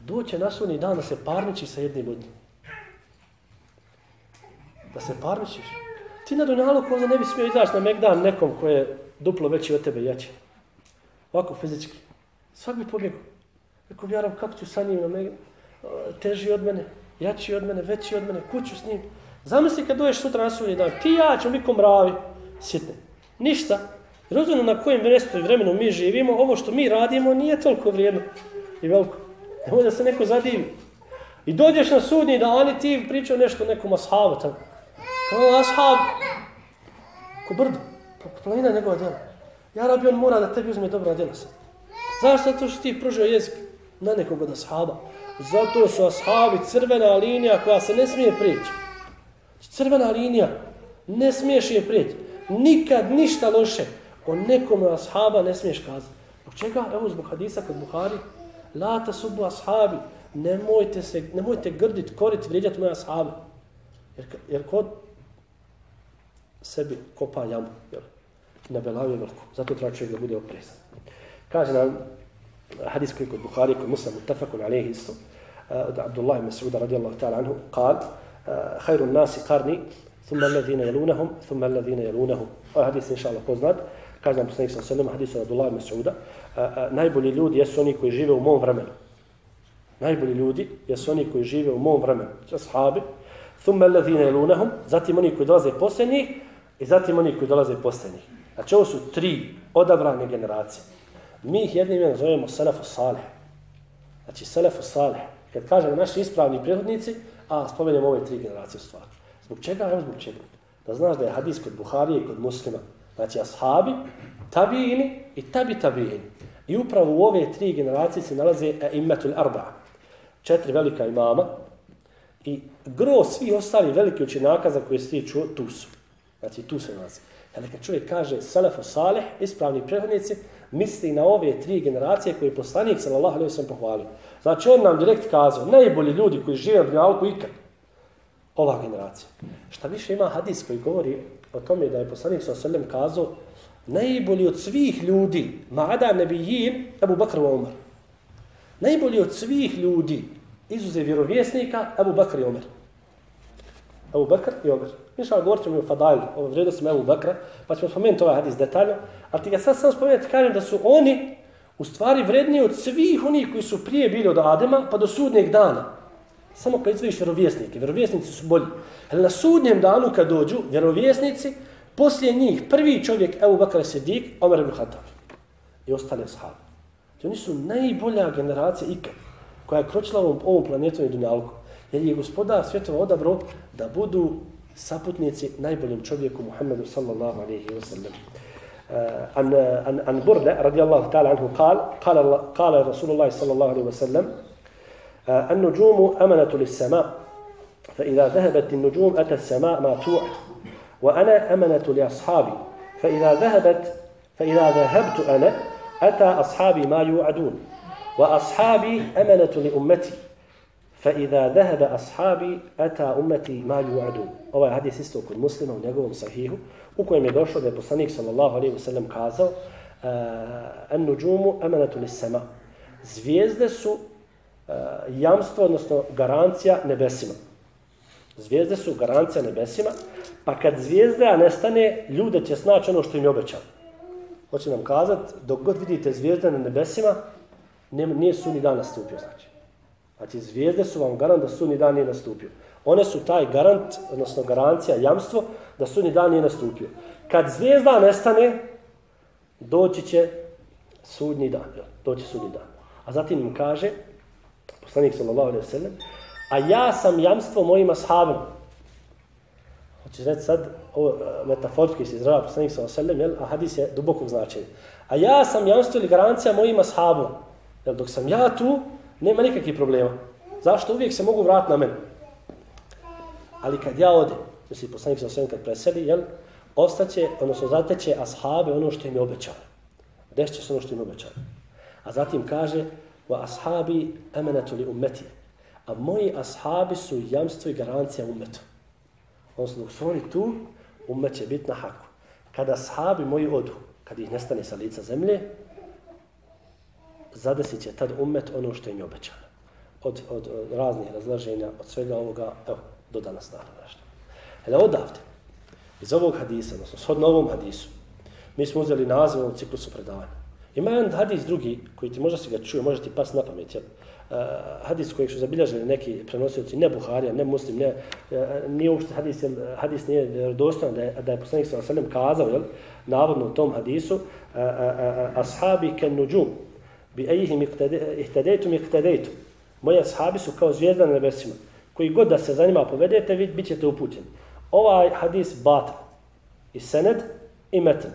Doće na sunni dan da se parniči sa jednim od njih. Da se parničiš. Ti na Dunjalu ko ne bi smio izaći na Megdan nekom ko je duplo veći od tebe jači. Ovako fizički. Svak bi pobjegao. Rekao bi, Arab, kako ću sa njim na Teži od mene, jači od mene, veći od mene, kuću s njim. Zamisli kad doješ sutra na sudnji dan, ti ja ćemo biti mravi, sitne. Ništa. Razumno na kojem mjestu i vremenu mi živimo, ovo što mi radimo nije toliko vrijedno i veliko. Nemoj da se neko zadivi. I dođeš na sudnji dan i ti pričao nešto nekom ashabu tamo. Kao ashab, ko brdo, pa planina njegova djela. Ja rabi, on mora da tebi uzme dobra djela sad. Zašto? Zato što ti pružio jezik na nekog od ashaba. Zato su ashabi crvena linija koja se ne smije prijeći. Crvena linija, ne smiješ je prijeći. Nikad ništa loše o nekom od ashaba ne smiješ kazati. Zbog čega? Evo zbog hadisa kod Buhari. Lata subu ashabi. Nemojte, se, nemojte grdit, korit, vrijeđati moje ashabe. Jer, jer kod sebi kopa jamu. Jel? Na belavu je veliko. Zato treba čovjek da bude oprezan. Kaže nam hadis koji kod Buhari, kod Muslima, mutafakun alaihi isto, eh, od Abdullah i Mas'uda radijallahu ta'ala anhu, kal, eh, hajru nasi karni, thumma alladhina jelunahum, thumma alladhina jelunahum. Ovo ovaj hadis je inša Allah poznat, kaže nam posljednik sam sallam, hadis od Abdullah i Mas'uda, eh, najbolji ljudi jesu oni koji žive u mom vremenu. Najbolji ljudi jesu oni koji žive u mom vremenu, sa sahabi, thumma alladhina jelunahum, zatim oni koji dolaze posljednji, i zatim oni koji dolaze posljednji. Znači ovo su tri odabrane generacije. Mi ih jednim imenom zovemo Selefu Salih. Znači Selefu Salih. Kad kažemo naši ispravni prethodnici, a spomenemo ove tri generacije stvari. Zbog čega? Evo zbog čega. Da znaš da je hadis kod Buharije i kod muslima. Znači ashabi, tabiini i tabi tabiini. I upravo u ove tri generacije se nalaze imetul arba. Četiri velika imama. I gro svi ostali veliki učenjaka za koje ste čuo, tu su. Znači tu se nalazi. Ali kad čovjek kaže salafu Salih, ispravni prehodnici, misli na ove tri generacije koje je poslanik sallallahu alejhi ve sellem pohvalio. Znači on nam direkt kazao najbolji ljudi koji žive na dunjalku ikad ova generacija. Šta više ima hadis koji govori o tome da je poslanik sallallahu alejhi ve sellem kazao najbolji od svih ljudi, mada nebijin, Abu Bakr i Umar. Najbolji od svih ljudi, izuze vjerovjesnika, Abu Bakr i Umar. Abu Bakr i Umar. Mi ćemo govoriti o Fadailu, o vredostima Abu Bakra, pa ćemo spomenuti ovaj hadis detaljno, ali ti ga sad sam spomenuti, kažem da su oni u stvari vredniji od svih onih koji su prije bili od Adema pa do sudnjeg dana. Samo kad izviš vjerovjesnike, vjerovjesnici su bolji. Ali na sudnjem danu kad dođu vjerovjesnici, poslije njih prvi čovjek Abu Bakr Sidik, Omer ibn Khattab i ostali sahabe. Znači, oni su najbolja generacija ikad koja je kročila ovom, ovom planetom i dunjalku. Jer je gospodar svjetova odabro da budu saputnici najboljim čovjeku Muhammedu sallallahu alaihi wa sallam. عن عن عن برده رضي الله تعالى عنه قال قال قال رسول الله صلى الله عليه وسلم النجوم امنه للسماء فاذا ذهبت النجوم اتى السماء ما توعد وأنا امنه لاصحابي فاذا ذهبت فاذا ذهبت أنا اتى اصحابي ما يوعدون واصحابي امنه لامتي فإذا ذهب أصحابي أتى أمتي ما يوعدون ovaj hadis isto kod muslima u njegovom sahihu u kojem je došlo da je poslanik sallallahu alejhi ve sellem kazao an nujumu amanatu lis sama zvijezde su uh, jamstvo odnosno garancija nebesima zvijezde su garancija nebesima pa kad zvijezda nestane ljude će snaći ono što im je obećano hoće nam kazati dok god vidite zvijezde na nebesima nije sunni dan nastupio znači Znači, zvijezde su vam garant da sunni dan nije nastupio. One su taj garant, odnosno garancija, jamstvo da sunni dan nije nastupio. Kad zvijezda nestane, doći će sudnji dan. Doći sudnji dan. A zatim im kaže, poslanik sallallahu alaihi sallam, a ja sam jamstvo mojim ashabima. Hoće reći sad, ovo e, metaforski se izrava poslanik sallallahu alaihi sallam, a hadis je dubokog značenja. A ja sam jamstvo ili garancija mojim ashabima. Jel, dok sam ja tu, Nema nikakvih problema. Zašto? Uvijek se mogu vratiti na mene. Ali kad ja odem, misli poslanik sa svem kad preseli, jel, ostaće, odnosno zateće ashabe ono što im je obećano. Desit se ono što im je obećano. A zatim kaže, wa ashabi emenetu li ummeti. A moji ashabi su jamstvo i garancija ummetu. Odnosno, dok su oni tu, ummet će biti na haku. Kada ashabi moji odu, kad ih nestane sa lica zemlje, zadesit će tad umet ono što im je obećano. Od, od, od raznih razlaženja, od svega ovoga, evo, do danas naravno nešto. Hele, odavde, iz ovog hadisa, odnosno s ovom hadisu, mi smo uzeli naziv ovog ciklusu predavanja. Ima jedan hadis drugi, koji ti možda si ga čuje, možda ti pas na pamet, jel? Uh, hadis kojeg su zabilježili neki prenosioci, ne Buharija, ne Muslim, ne, uh, nije uopšte hadis, hadis nije dostan da je, da je poslanik sa sallam kazao, jel, navodno u tom hadisu, uh, uh, uh, ashabi ken nuđum, bi ejihim ihtedejtum ihtedejtum. Moji ashabi su kao zvijezda na nebesima. Koji god da se za njima povedete, vi bit ćete upućeni. Ovaj hadis batal. I sened i metan.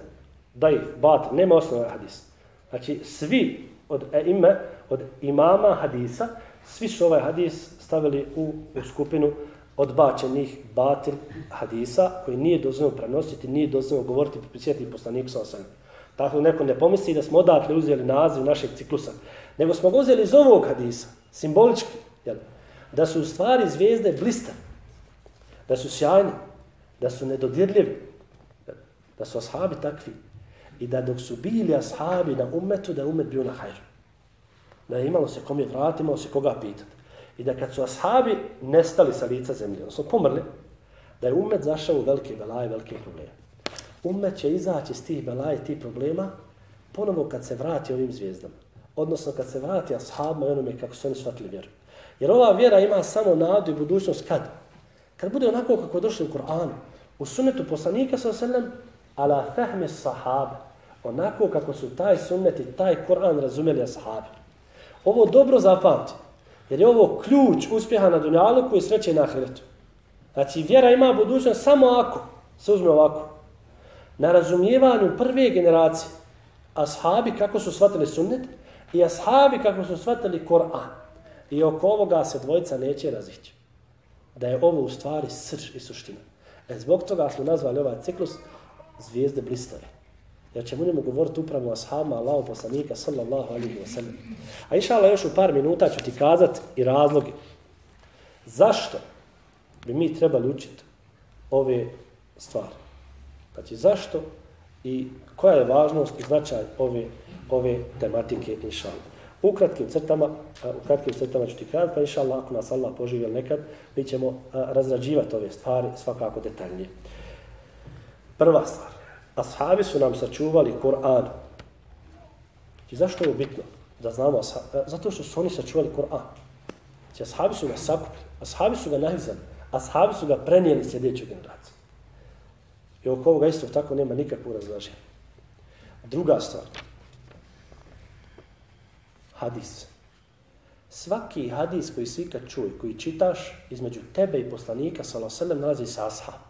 Daif, batal. Nema osnova hadis. Znači, svi od ime, od imama hadisa, svi su ovaj hadis stavili u, u skupinu odbačenih batil hadisa koji nije dozvoljeno prenositi, nije dozvoljeno govoriti, pripisati poslaniku sa osanem. Tako neko ne pomisli da smo odatle uzeli naziv našeg ciklusa. Nego smo ga uzeli iz ovog hadisa, simbolički, jel? da su u stvari zvijezde blista, da su sjajne, da su nedodirljivi, da su ashabi takvi. I da dok su bili ashabi na umetu, da umet bio na hajru. Da je imalo se kom je vrat, imalo se koga pitati. I da kad su ashabi nestali sa lica zemlje, odnosno pomrli, da je umet zašao u velike belaje, velike probleme umet će izaći iz tih belaja tih problema ponovo kad se vrati ovim zvijezdama. Odnosno kad se vrati ashabima i onome kako su oni shvatili vjeru. Jer ova vjera ima samo nadu i budućnost kad? Kad bude onako kako je došlo u Koranu. U sunetu poslanika sa osallam ala fahme sahabe. Onako kako su taj sunnet i taj Koran razumeli ashabi. Ovo dobro zapamti. Jer je ovo ključ uspjeha na dunjalu koji sreće na ahiretu. Znači vjera ima budućnost samo ako se uzme ovako na razumijevanju prve generacije ashabi kako su shvatili sunnet i ashabi kako su shvatili Koran. I oko ovoga se dvojica neće razići. Da je ovo u stvari srž i suština. E zbog toga smo nazvali ovaj ciklus zvijezde blistave. Jer ćemo njemu govoriti upravo o ashabima Allahu poslanika sallallahu alaihi wa sallam. A inša Allah, još u par minuta ću ti kazati i razloge. Zašto bi mi trebali učiti ove stvari? Znači, zašto i koja je važnost i značaj ove, ove tematike, inša U kratkim crtama, u kratkim crtama ću ti kazati, pa inša Allah, ako nas Allah poživio nekad, mi ćemo razrađivati ove stvari svakako detaljnije. Prva stvar. Ashabi su nam sačuvali Kur'an. I zašto je bitno? Da znamo ashabi. Zato što su oni sačuvali Kur'an. Znači, ashabi su ga sakupili. Ashabi su ga nahizali. Ashabi su ga prenijeli sljedeću generaciju. I oko ovoga isto tako nema nikakvog razlaženja. Druga stvar. Hadis. Svaki hadis koji si ikad čuje, koji čitaš između tebe i poslanika, sallallahu nalazi se ashab.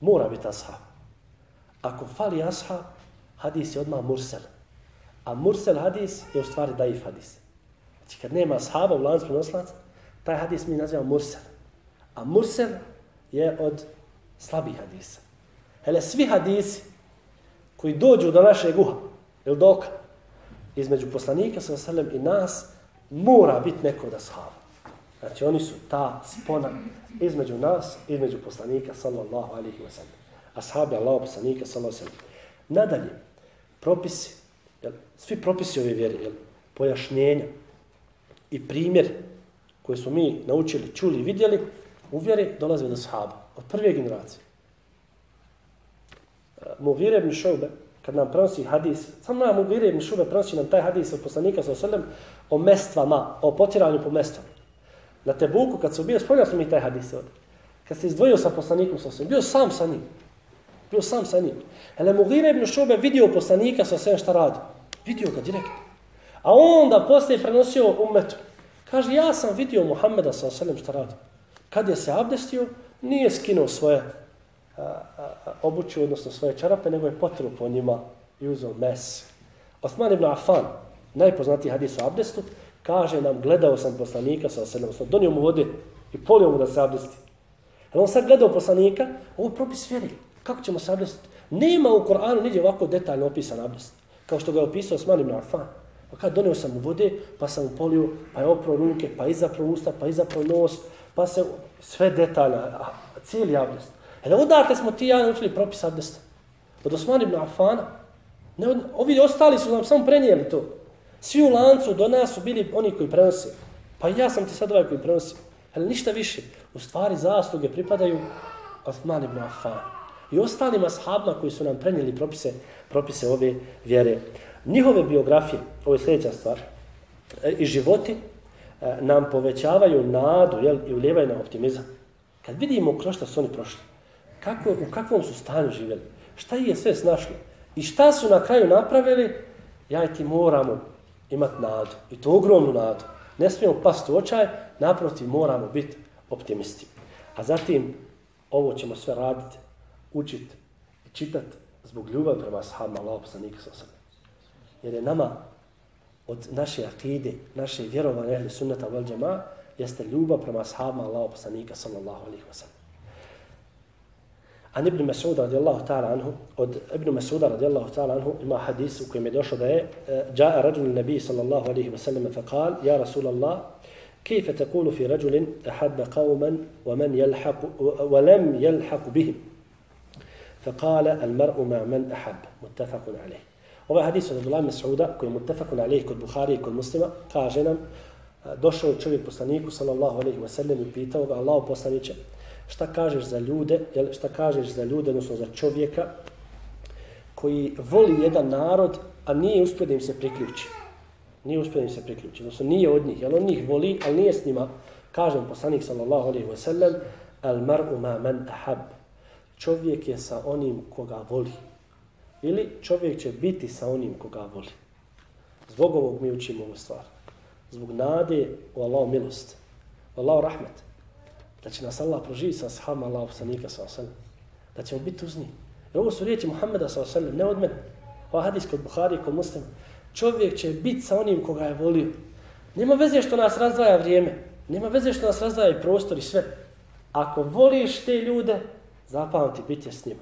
Mora biti ashab. Ako fali ashab, hadis je odmah mursel. A mursel hadis je u stvari daif hadis. Znači kad nema ashaba u lancu prenoslaca, taj hadis mi nazivamo mursel. A mursel je od slabih hadisa. Hele, svi hadisi koji dođu do našeg uha, ili do oka, između poslanika sa vasalem i nas, mora biti neko od ashaba. Znači oni su ta spona između nas, između poslanika sallallahu alihi wa sallam. Ashabi Allaho poslanika sallallahu alihi wa sallam. Nadalje, propisi, jel, svi propisi ove vjere, jel, pojašnjenja i primjer koje smo mi naučili, čuli i vidjeli, u vjeri dolaze od ashaba, od prve generacije. E, Mugire ibn Šaube, kad nam prenosi hadis, samo nam Mugire ibn Šaube prenosi nam taj hadis od poslanika sallallahu alihi o mestvama, o potiranju po mestvama. Na Tebuku, kad su bio, spomnio sam mi taj hadis ovdje. Kad se izdvojio sa poslanikom sa bio sam sa njim. Bio sam sa njim. Ele Mughire ibn Šube vidio poslanika sa sve šta radi. Vidio ga direktno. A onda poslije prenosio umetu. Kaže, ja sam vidio Muhammeda sa sve šta radi. Kad je se abdestio, nije skinuo svoje a, a, obuću, odnosno svoje čarape, nego je potru po njima i uzeo mes. Osman ibn Affan, najpoznatiji hadis o abdestu, kaže nam, gledao sam poslanika sa osedom, sam donio mu vode i polio mu da se abdesti. Ali on sad gledao poslanika, ovo propis vjeri. Kako ćemo se abdestiti? Nema u Koranu niđe ovako detaljno opisan abdest. Kao što ga je opisao Osman ibn Affan. Pa kad donio sam mu vode, pa sam mu polio, pa je opro ruke, pa izapro usta, pa izapro nos, pa se sve detaljno, cijeli abdest. Ali odakle smo ti ja naučili propis abdesta? Od Osman ibn Afana. Ne, ovi ostali su nam samo prenijeli to. Svi u lancu do nas su bili oni koji prenose. Pa ja sam ti sad ovaj koji prenosi. Ali ništa više. U stvari zasluge pripadaju Osman ibn Affan. I ostalim ashabima koji su nam prenijeli propise, propise ove vjere. Njihove biografije, ovo je sljedeća stvar, e, i životi E, nam povećavaju nadu jel, i uljevaju na optimizam. Kad vidimo kroz što su oni prošli, kako, u kakvom su stanju živjeli, šta je sve snašlo i šta su na kraju napravili, ja i ti moramo imati nadu. I to ogromnu nadu. Ne smijemo pasti u očaj, naprotiv moramo biti optimisti. A zatim, ovo ćemo sve raditi, učiti i čitati zbog ljubavi prema sahabima Allah poslanika sa. Jer je nama od naše akide, naše vjerovane ehli sunnata vel džema, jeste ljubav prema sahabima Allah poslanika sallallahu alaihi wa sallam. An Ibn Mas'uda radijallahu ta'ala anhu, od Ibn Mas'uda radijallahu ta'ala anhu ima hadis u kojem je došlo da je جاء رجل النبي صلى الله عليه وسلم فقال يا رسول الله كيف تقول في رجل أحب قوما ومن يلحق ولم يلحق بهم فقال المرء مع من أحب متفق عليه Ovaj hadis od Abdullah Mas'uda, koji je mutafakun alejh kod Buhari i kod muslima, kaže nam, došao čovjek poslaniku, sallallahu alejhi ve sellem i pitao ga, Allah poslaniće, šta kažeš za ljude, jel, šta kažeš za ljude, odnosno za čovjeka koji voli jedan narod, a nije uspio da im se priključi. Nije uspio da im se priključi, odnosno nije od njih, jel on njih voli, ali nije s njima. Kažem poslanik sallallahu alaihi wa sallam, al mar'u ma man ahab. Čovjek je sa onim koga voli. Ili čovjek će biti sa onim koga voli. Zbog ovog mi učimo ovu stvar. Zbog nade u Allahu milost. U Allahu rahmet da će nas Allah proživiti sa sahama Allah poslanika sa osallam, da ćemo biti uz njih. I ovo su riječi Muhammeda sa osallam, ne od mene. Ova hadis kod Buhari, kod muslima. Čovjek će biti sa onim koga je volio. Nema veze što nas razdvaja vrijeme. Nema veze što nas razdvaja i prostor i sve. Ako voliš te ljude, zapamti, biti je s njima.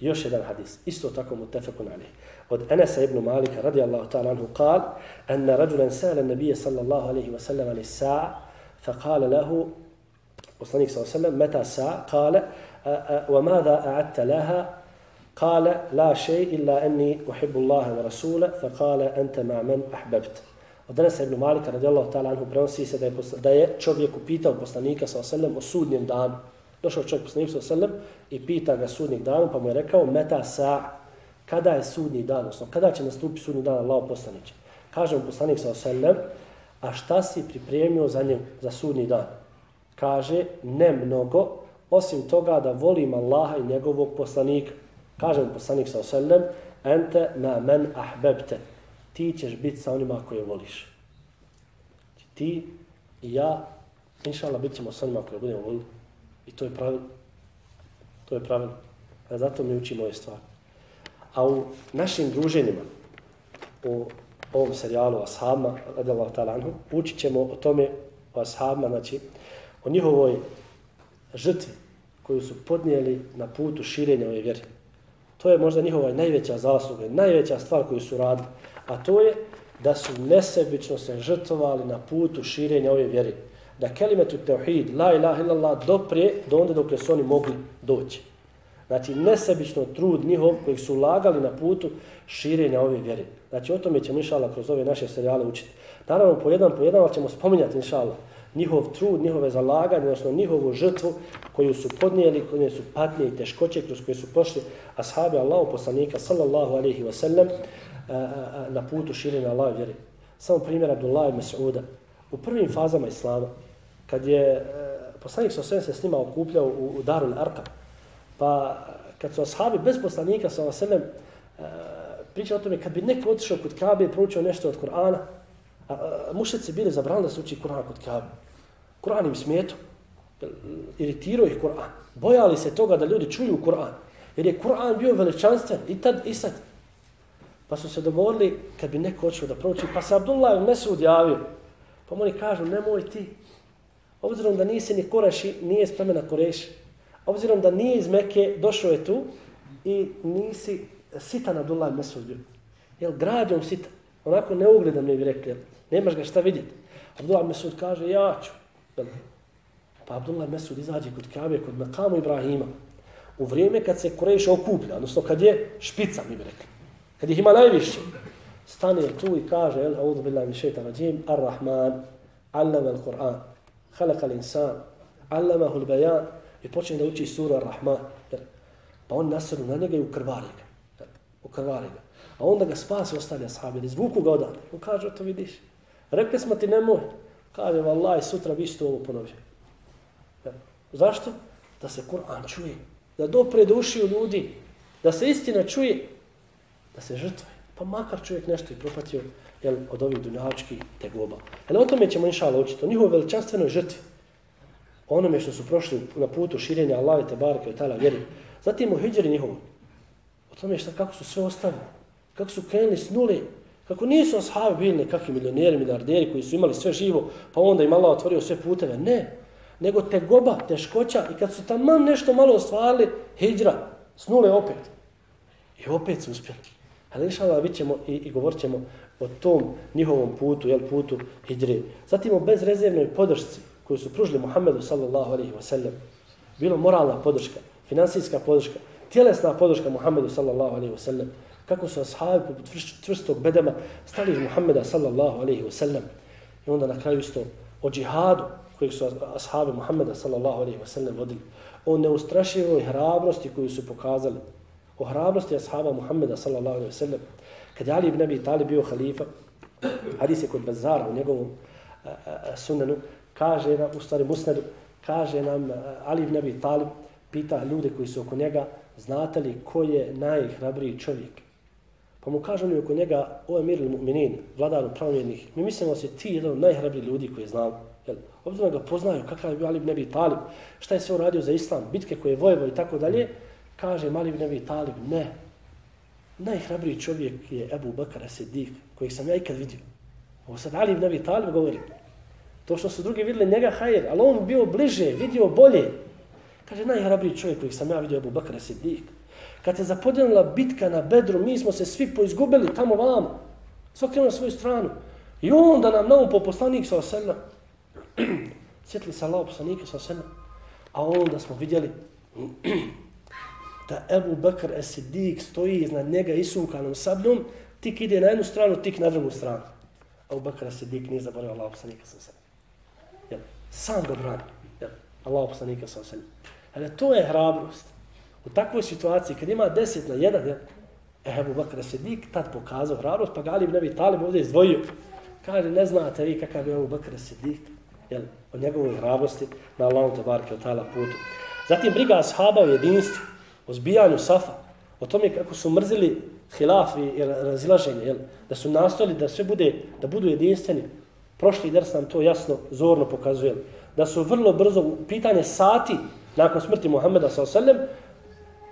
Još jedan hadis, isto tako mu tefekun alih. Od Enesa ibn Malika radijallahu ta'ala anhu kal, ena rađulen sa'ala nabije sallallahu alaihi wa sallam ali sa'a, fa kale lehu, poslanik sallallahu alaihi sallam, meta sa'a, kale, wa mada a'atta laha, šej illa enni uhibu Allahe wa rasule, fa kale, ente ma men ahbebt. Od Enesa ibn Malika radijallahu ta'ala anhu prenosi se da je, da je čovjek upitao poslanika sallallahu alaihi wa sallam o sudnjem danu. Došao čovjek poslanik sallallahu alaihi i pita ga sudnjeg dana, pa mu je rekao, meta sa, kada je sudnji dan, odnosno kada će nastupiti sudnji dan Allah poslaniće. Kaže mu poslanik sa osallam, a šta si pripremio za njim, za sudnji dan? Kaže, ne mnogo, osim toga da volim Allaha i njegovog poslanika. Kaže mu poslanik sa osallam, ente na men ahbebte, ti ćeš biti sa onima koje voliš. Znači, ti i ja, inša Allah, bit ćemo sa onima koje budemo voliti. I to je pravilno. To je pravilno. A zato mi učimo ove stvari. A u našim druženjima, u ovom serijalu Ashabima, radijallahu ta'ala anhu, učit ćemo o tome, o Ashabima, znači, o njihovoj žrtvi koju su podnijeli na putu širenja ove vjere. To je možda njihova najveća zasluga, najveća stvar koju su radili. A to je da su nesebično se žrtvovali na putu širenja ove vjere. Da kelimetu teuhid, la ilaha illallah, doprije do onda dok su oni mogli doći. Znači, nesebično trud njihov koji su ulagali na putu širenja ove vjere. Znači, o tome ćemo, inšala, kroz ove naše serijale učiti. Naravno, po jedan po jedan ćemo spominjati, inšala, njihov trud, njihove zalaganje, odnosno njihovu žrtvu koju su podnijeli, koje su patnje i teškoće kroz koje su prošli ashabi Allahu poslanika, sallallahu alaihi wa sallam, eh, eh, na putu širenja Allahove vjere. Samo primjer Abdullah i Mas'uda. U prvim fazama Islama, kad je e, poslanik sa se s njima okupljao u, u Darul Arka, Pa kad su ashabi bez poslanika sa vaselem e, pričali o tome kad bi neko otišao kod Kabe i proučio nešto od Kur'ana, a mušici bili zabranili da se uči Kur'an kod Kabe. Kur'an im smijetu, iritirao ih Kur'an. Bojali se toga da ljudi čuju Kur'an. Jer je Kur'an bio veličanstven i tad i sad. Pa su se dogovorili kad bi neko hoćeo da prouči, pa se Abdullah Mesud javio. Pa oni kažu, nemoj ti. Obzirom da nisi ni koreši, nije iz plemena koreši obzirom da nije iz Mekke, došao je tu i nisi sitan Abdullah Mesud bio. Jel, građom sitan. Onako neugledan mi bi rekli, nemaš ga šta vidjeti. Abdullah Mesud kaže, ja ću. Pa Abdullah Mesud izađe kod Kabe, kod Mekamu Ibrahima. U vrijeme kad se Kureš okuplja, odnosno kad je špica, mi bi rekli. Kad ih ima najviše. Stane tu i kaže, jel, audu billahi mi šeitan rađim, ar-Rahman, allama al-Quran, halaka al-insan, allamahu al-bayan, i počne da uči sura Rahman, pa on nasrnu na njega i ukrvari ga. Ukrvari ga. A onda ga spasi ostali ashabi, izvuku ga odane. On kaže, to vidiš. Rekli smo ti nemoj. Kaže, vallaj, sutra bi isto ovo ponovio. Zašto? Da se Kur'an čuje. Da dopre do ušiju ljudi. Da se istina čuje. Da se žrtve. Pa makar čovjek nešto i propatio jel, od ovih dunjačkih tegoba. Jel, o tome ćemo inšala učiti. O njihovoj veličanstvenoj žrtvi onome što su prošli na putu širenja Allahe te barke i tala vjeri. Zatim u hijđari njihovom. O tome šta, kako su sve ostavili. Kako su krenuli s nule. Kako nisu ashabi bili nekakvi milioneri, milijarderi koji su imali sve živo, pa onda im Allah otvorio sve puteve. Ne. Nego tegoba, teškoća i kad su tamo nešto malo ostvarili, hijđra, s nule opet. I opet su uspjeli. Ali inša Allah, ćemo i, i govorit ćemo o tom njihovom putu, jel, putu hijđre. Zatim o bezrezervnoj podršci koju su pružili Muhammedu sallallahu alaihi wa sallam, bilo moralna podrška, finansijska podrška, tjelesna podrška Muhammedu sallallahu alaihi wa sallam, kako su ashabi poput čvrstog bedema stali iz Muhammeda sallallahu alaihi wa sallam. I onda na kraju isto o džihadu kojeg su ashabi Muhammeda sallallahu alaihi wa sallam vodili, o neustrašivoj hrabrosti koju su pokazali, o hrabrosti ashaba Muhammeda sallallahu alaihi sallam. Kad je Ali ibn Abi Talib bio halifa, hadis je kod Bezara u njegovom sunanu, kaže nam, u stvari Musnedu, kaže nam Ali ibn Abi Talib, pita ljude koji su oko njega, znate li ko je najhrabriji čovjek? Pa mu kažu oni oko njega, o emir mu'minin, vladar upravljenih, mi mislimo se ti jedan od najhrabrijih ljudi koji znamo. Jel? Obzirom ga poznaju kakav je bio Ali ibn Abi Talib, šta je sve uradio za islam, bitke koje je vojevo i tako dalje, kaže Mali ibn Abi Talib, ne. Najhrabriji čovjek je Ebu Bakara Siddiq, kojeg sam ja ikad vidio. Ovo sad Ali ibn Abi Talib govori, To što su drugi vidjeli njega hajer, ali on bio bliže, vidio bolje. Kaže, najhrabriji čovjek kojeg sam ja vidio, Abu Bakr Siddiq. Kad je zapodjenila bitka na bedru, mi smo se svi poizgubili tamo vamo. Svaki na svoju stranu. I onda nam nam po poslanik sa oselna. Sjetili se Allah poslanika sa oselna. A onda smo vidjeli da Ebu Bekr Esidik stoji iznad njega isunkanom sabljom, tik ide na jednu stranu, tik na drugu stranu. Ebu Bekr Esidik nije zaboravio Allah poslanika sa oselna. Jel? Sam ga brani. Jel? Allah poslanika sa oselna. Ali to je hrabrost. U takvoj situaciji, kad ima deset na jedan, jel? E, Ebu Bekr Esidik tad pokazao hrabrost, pa Galib Nebi Talib ovdje izdvojio. Kaže, ne znate vi kakav je Ebu Bekr Esidik. jel, o njegovoj hrabrosti na Allahom te barke od tala putu. Zatim briga ashaba u jedinstvu, o zbijanju safa, o tome kako su mrzili hilaf i razilaženje, jel, da su nastojali da sve bude, da budu jedinstveni. Prošli ders nam to jasno, zorno pokazuje. Da su vrlo brzo, pitanje sati nakon smrti Muhammeda s.a.v.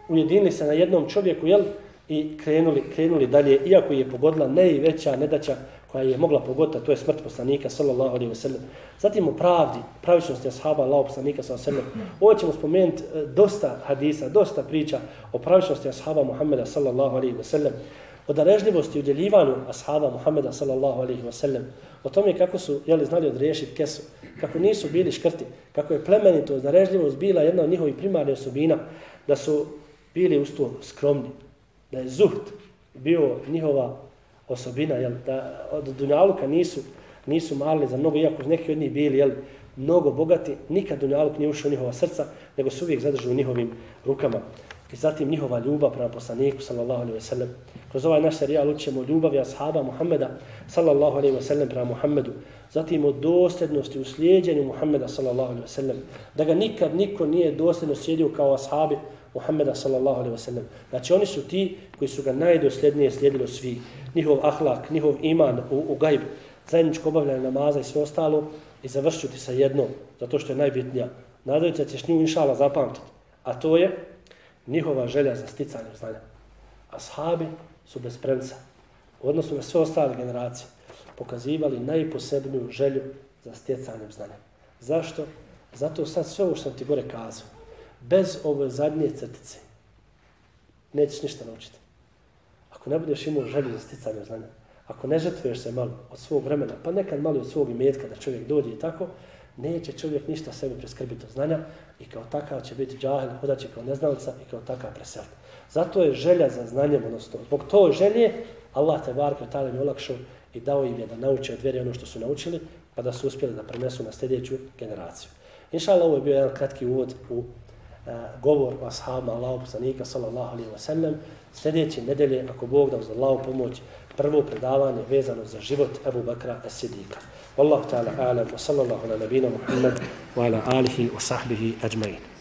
ujedinili se na jednom čovjeku, jel, i krenuli, krenuli dalje, iako je pogodila najveća nedaća koja je mogla pogoditi, to je smrt poslanika, sallallahu alaihi wa sallam. Zatim o pravdi, pravičnosti ashaba, Allah poslanika, sallallahu alaihi wa sallam. Ovo ćemo spomenuti e, dosta hadisa, dosta priča o pravičnosti ashaba Muhammeda, sallallahu alaihi wa sallam. O darežljivosti u udjeljivanju ashaba Muhammeda, sallallahu alaihi wa sallam. O tome kako su jeli, znali odriješiti kesu, kako nisu bili škrti, kako je plemenitost, darežljivost bila jedna od njihovih primarnih osobina, da su bili usto skromni, da je zuhd bio njihova osobina, jel, da od Dunjaluka nisu, nisu mali za mnogo, iako neki od njih bili jel, mnogo bogati, nikad Dunjaluk nije ušao u njihova srca, nego su uvijek zadržali u njihovim rukama. I zatim njihova ljubav prema poslaniku, sallallahu alaihi wa sallam. Kroz ovaj naš serijal učemo ljubavi ashaba Muhammeda, sallallahu alaihi wa sallam, prema Muhammedu. Zatim o dosljednosti u slijedjenju Muhammeda, sallallahu alaihi wa sallam. Da ga nikad niko nije dosljedno slijedio kao ashabi, Muhammeda sallallahu alaihi wa sallam. Znači oni su ti koji su ga najdosljednije slijedili svi. Njihov ahlak, njihov iman u, u gajbu, zajedničko obavljanje namaza i sve ostalo i završiti sa jednom, zato što je najbitnija. Nadaju se ćeš nju inšala zapamtiti. A to je njihova želja za sticanje znanja. Ashabi su bez premca. U odnosu na sve ostale generacije pokazivali najposebniju želju za stjecanjem znanja. Zašto? Zato sad sve ovo što sam ti gore kazao, bez ove zadnje crtice nećeš ništa naučiti. Ako ne budeš imao želju za sticanje znanja, ako ne žrtvuješ se malo od svog vremena, pa nekad malo od svog imetka da čovjek dođe i tako, neće čovjek ništa sebi preskrbiti od znanja i kao takav će biti džahil, hodaće kao neznalica i kao takav preseliti. Zato je želja za znanjem, odnosno zbog to želje, Allah te barke od talim olakšao i dao im je da nauče od vjere ono što su naučili, pa da su uspjeli da prenesu na sljedeću generaciju. Inša Allah, ovo je bio jedan kratki uvod u E, govor o ashabima Allahu poslanika sallallahu alaihi wa sallam. Sljedeće nedelje, ako Bog da uz Allahu pomoć, prvo predavanje vezano za život Ebu Bakra Esidika. Wallahu ta'ala alam wa sallallahu ala nabina Muhammad wa ala alihi wa sahbihi ajmain.